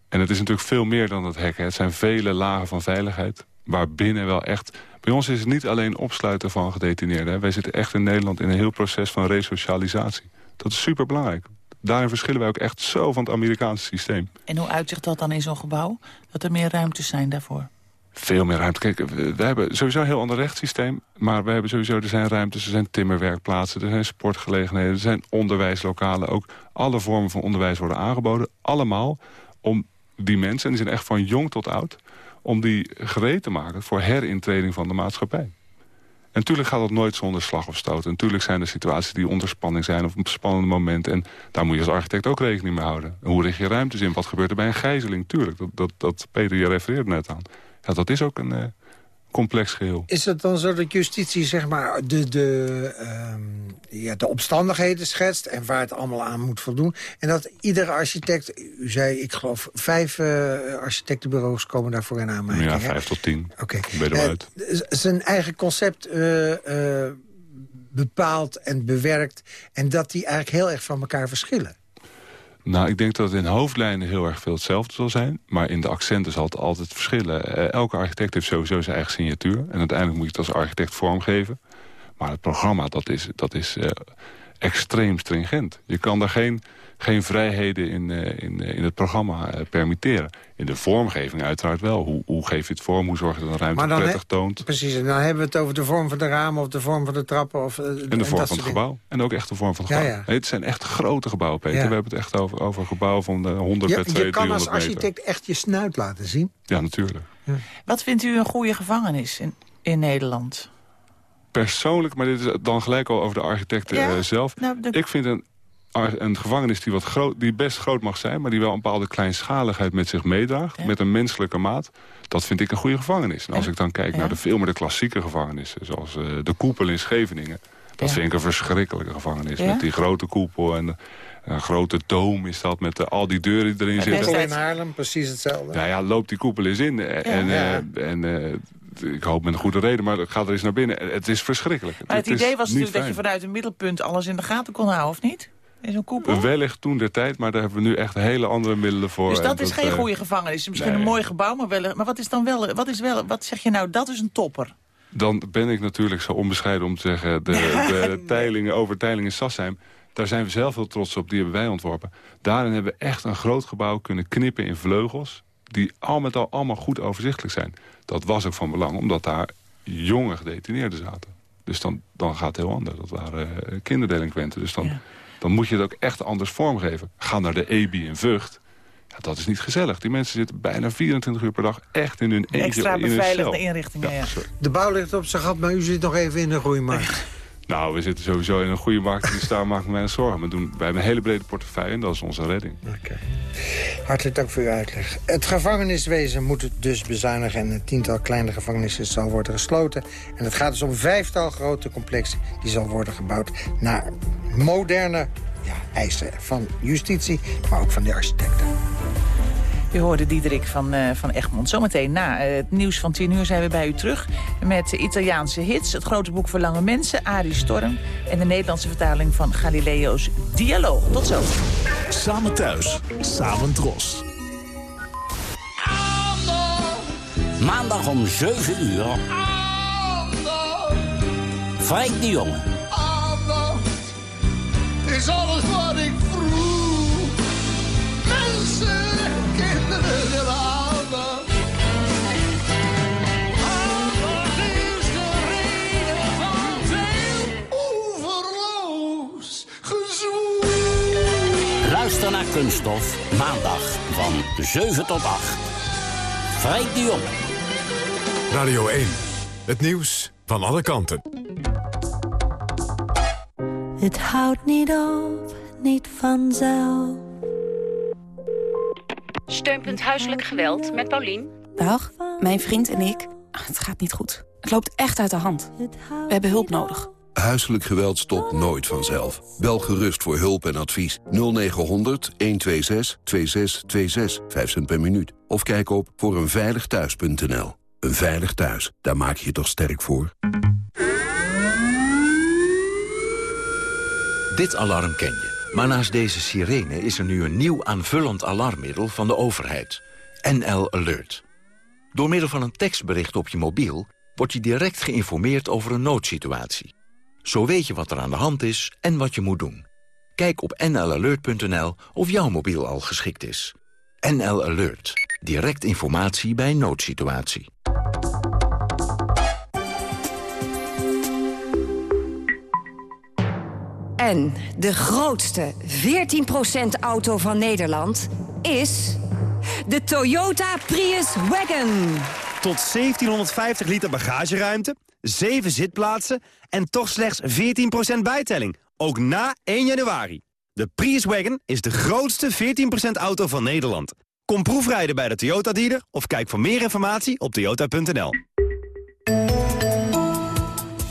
En het is natuurlijk veel meer dan het hek. Het zijn vele lagen van veiligheid. Waarbinnen wel echt... Bij ons is het niet alleen opsluiten van gedetineerden. Wij zitten echt in Nederland in een heel proces van resocialisatie. Dat is superbelangrijk. Daarin verschillen wij ook echt zo van het Amerikaanse systeem. En hoe uitzicht dat dan in zo'n gebouw? Dat er meer ruimtes zijn daarvoor? Veel meer ruimte. Kijk, we hebben sowieso een heel ander rechtssysteem. Maar we hebben sowieso, er zijn ruimtes, er zijn timmerwerkplaatsen... er zijn sportgelegenheden, er zijn onderwijslokalen. Ook alle vormen van onderwijs worden aangeboden. Allemaal om die mensen, en die zijn echt van jong tot oud... om die gereed te maken voor herintreding van de maatschappij. En natuurlijk gaat dat nooit zonder slag of stoot. En natuurlijk zijn er situaties die onder spanning zijn... of op spannende momenten. En daar moet je als architect ook rekening mee houden. hoe richt je ruimtes in? Wat gebeurt er bij een gijzeling? Tuurlijk, dat, dat, dat Peter, je refereert net aan. Ja, dat is ook een uh, complex geheel. Is het dan zo dat justitie zeg maar de, de, um, ja, de omstandigheden schetst... en waar het allemaal aan moet voldoen? En dat iedere architect, u zei, ik geloof, vijf uh, architectenbureaus komen daarvoor in aanmerking. Ja, vijf tot tien. Oké. Okay. Uh, zijn eigen concept bepaald en bewerkt... en dat die eigenlijk heel erg van elkaar verschillen. Nou, ik denk dat het in hoofdlijnen heel erg veel hetzelfde zal zijn. Maar in de accenten zal het altijd verschillen. Uh, elke architect heeft sowieso zijn eigen signatuur. En uiteindelijk moet je het als architect vormgeven. Maar het programma, dat is, dat is uh, extreem stringent. Je kan daar geen geen vrijheden in, uh, in, uh, in het programma uh, permitteren. In de vormgeving uiteraard wel. Hoe, hoe geef je het vorm? Hoe zorg je dat een ruimte prettig toont? Precies, en dan hebben we het over de vorm van de ramen... of de vorm van de trappen. Of, en de vorm van het gebouw. En ook echt de vorm van het gebouw. Ja, ja. Nee, het zijn echt grote gebouwen, Peter. Ja. We hebben het echt over, over gebouwen van de 100 ja, bij 200 Je kan als architect echt je snuit laten zien. Ja, natuurlijk. Wat vindt u een goede gevangenis in, in Nederland? Persoonlijk, maar dit is dan gelijk al over de architecten zelf. Nou, de... Ik vind een een gevangenis die, wat groot, die best groot mag zijn... maar die wel een bepaalde kleinschaligheid met zich meedraagt... met een menselijke maat, dat vind ik een goede gevangenis. En als ik dan kijk naar de veel meer de klassieke gevangenissen... zoals uh, de Koepel in Scheveningen... dat vind ik een verschrikkelijke gevangenis. Met die grote koepel en een grote doom is dat... met al die deuren die erin zitten. in Haarlem, precies hetzelfde. Nou ja, loopt die koepel eens in. En, uh, en uh, ik hoop met een goede reden, maar ga er eens naar binnen. Het is verschrikkelijk. Maar het, het idee was natuurlijk dat je vanuit een middelpunt alles in de gaten kon houden, of niet? Is een koepel? Wellicht toen de tijd, maar daar hebben we nu echt hele andere middelen voor. Dus dat is geen uh, goede gevangenis. Misschien nee. een mooi gebouw, maar, wel, maar wat is dan wel, wat is wel, wat zeg je nou, dat is een topper? Dan ben ik natuurlijk zo onbescheiden om te zeggen, de, de teilingen over Teilingen Sassheim, daar zijn we zelf heel trots op, die hebben wij ontworpen. Daarin hebben we echt een groot gebouw kunnen knippen in vleugels, die al met al allemaal goed overzichtelijk zijn. Dat was ook van belang, omdat daar jonge gedetineerden zaten. Dus dan, dan gaat het heel anders. Dat waren uh, kinderdelinquenten. Dus dan... Ja dan moet je het ook echt anders vormgeven. Ga naar de EBI in Vught. Ja, dat is niet gezellig. Die mensen zitten bijna 24 uur per dag echt in hun eentje Extra beveiligde inrichtingen, ja. De bouw ligt op zijn gat, maar u zit nog even in de groeimarkt. Nou, we zitten sowieso in een goede markt. Die staan maakt mij zorgen. We, doen, wij hebben een hele brede portefeuille en dat is onze redding. Oké. Hartelijk dank voor uw uitleg. Het gevangeniswezen moet dus bezuinigen... en een tiental kleine gevangenissen zal worden gesloten. En het gaat dus om vijftal grote complexen... die zal worden gebouwd naar moderne ja, eisen van justitie... maar ook van de architecten. U hoorde Diederik van, uh, van Egmond. Zometeen na uh, het nieuws van 10 uur zijn we bij u terug... met de Italiaanse hits, het grote boek voor lange mensen, Arie Storm... en de Nederlandse vertaling van Galileo's Dialoog. Tot zo. Samen thuis, samen dros. Maandag om 7 uur. Frank de Jonge. is alles wat ik Kunststof, maandag van 7 tot 8. Freek de Jong. Radio 1, het nieuws van alle kanten. Het houdt niet op, niet vanzelf. Steunpunt Huiselijk Geweld met Paulien. Dag, mijn vriend en ik. Het gaat niet goed. Het loopt echt uit de hand. We hebben hulp nodig. Huiselijk geweld stopt nooit vanzelf. Bel gerust voor hulp en advies 0900 126 2626, 5 cent per minuut. Of kijk op voor eenveiligthuis.nl. Een veilig thuis, daar maak je je toch sterk voor? Dit alarm ken je. Maar naast deze sirene is er nu een nieuw aanvullend alarmmiddel van de overheid... NL Alert. Door middel van een tekstbericht op je mobiel wordt je direct geïnformeerd over een noodsituatie. Zo weet je wat er aan de hand is en wat je moet doen. Kijk op nlalert.nl of jouw mobiel al geschikt is. NL Alert. Direct informatie bij noodsituatie. En de grootste 14% auto van Nederland is de Toyota Prius Wagon. Tot 1750 liter bagageruimte, 7 zitplaatsen en toch slechts 14% bijtelling. Ook na 1 januari. De Prius Wagon is de grootste 14% auto van Nederland. Kom proefrijden bij de Toyota dealer of kijk voor meer informatie op toyota.nl.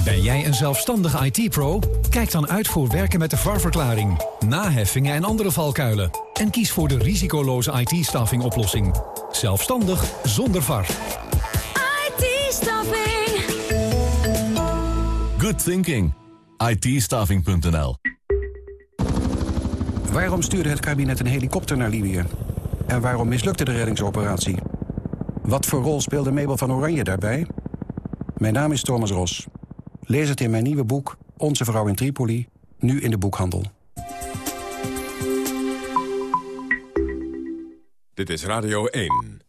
Ben jij een zelfstandige IT-pro? Kijk dan uit voor werken met de VAR-verklaring, naheffingen en andere valkuilen. En kies voor de risicoloze IT-staffing oplossing. Zelfstandig zonder VAR. IT-staffing. Good thinking. it Waarom stuurde het kabinet een helikopter naar Libië? En waarom mislukte de reddingsoperatie? Wat voor rol speelde Mabel van Oranje daarbij? Mijn naam is Thomas Ros. Lees het in mijn nieuwe boek Onze Vrouw in Tripoli, nu in de boekhandel. Dit is Radio 1.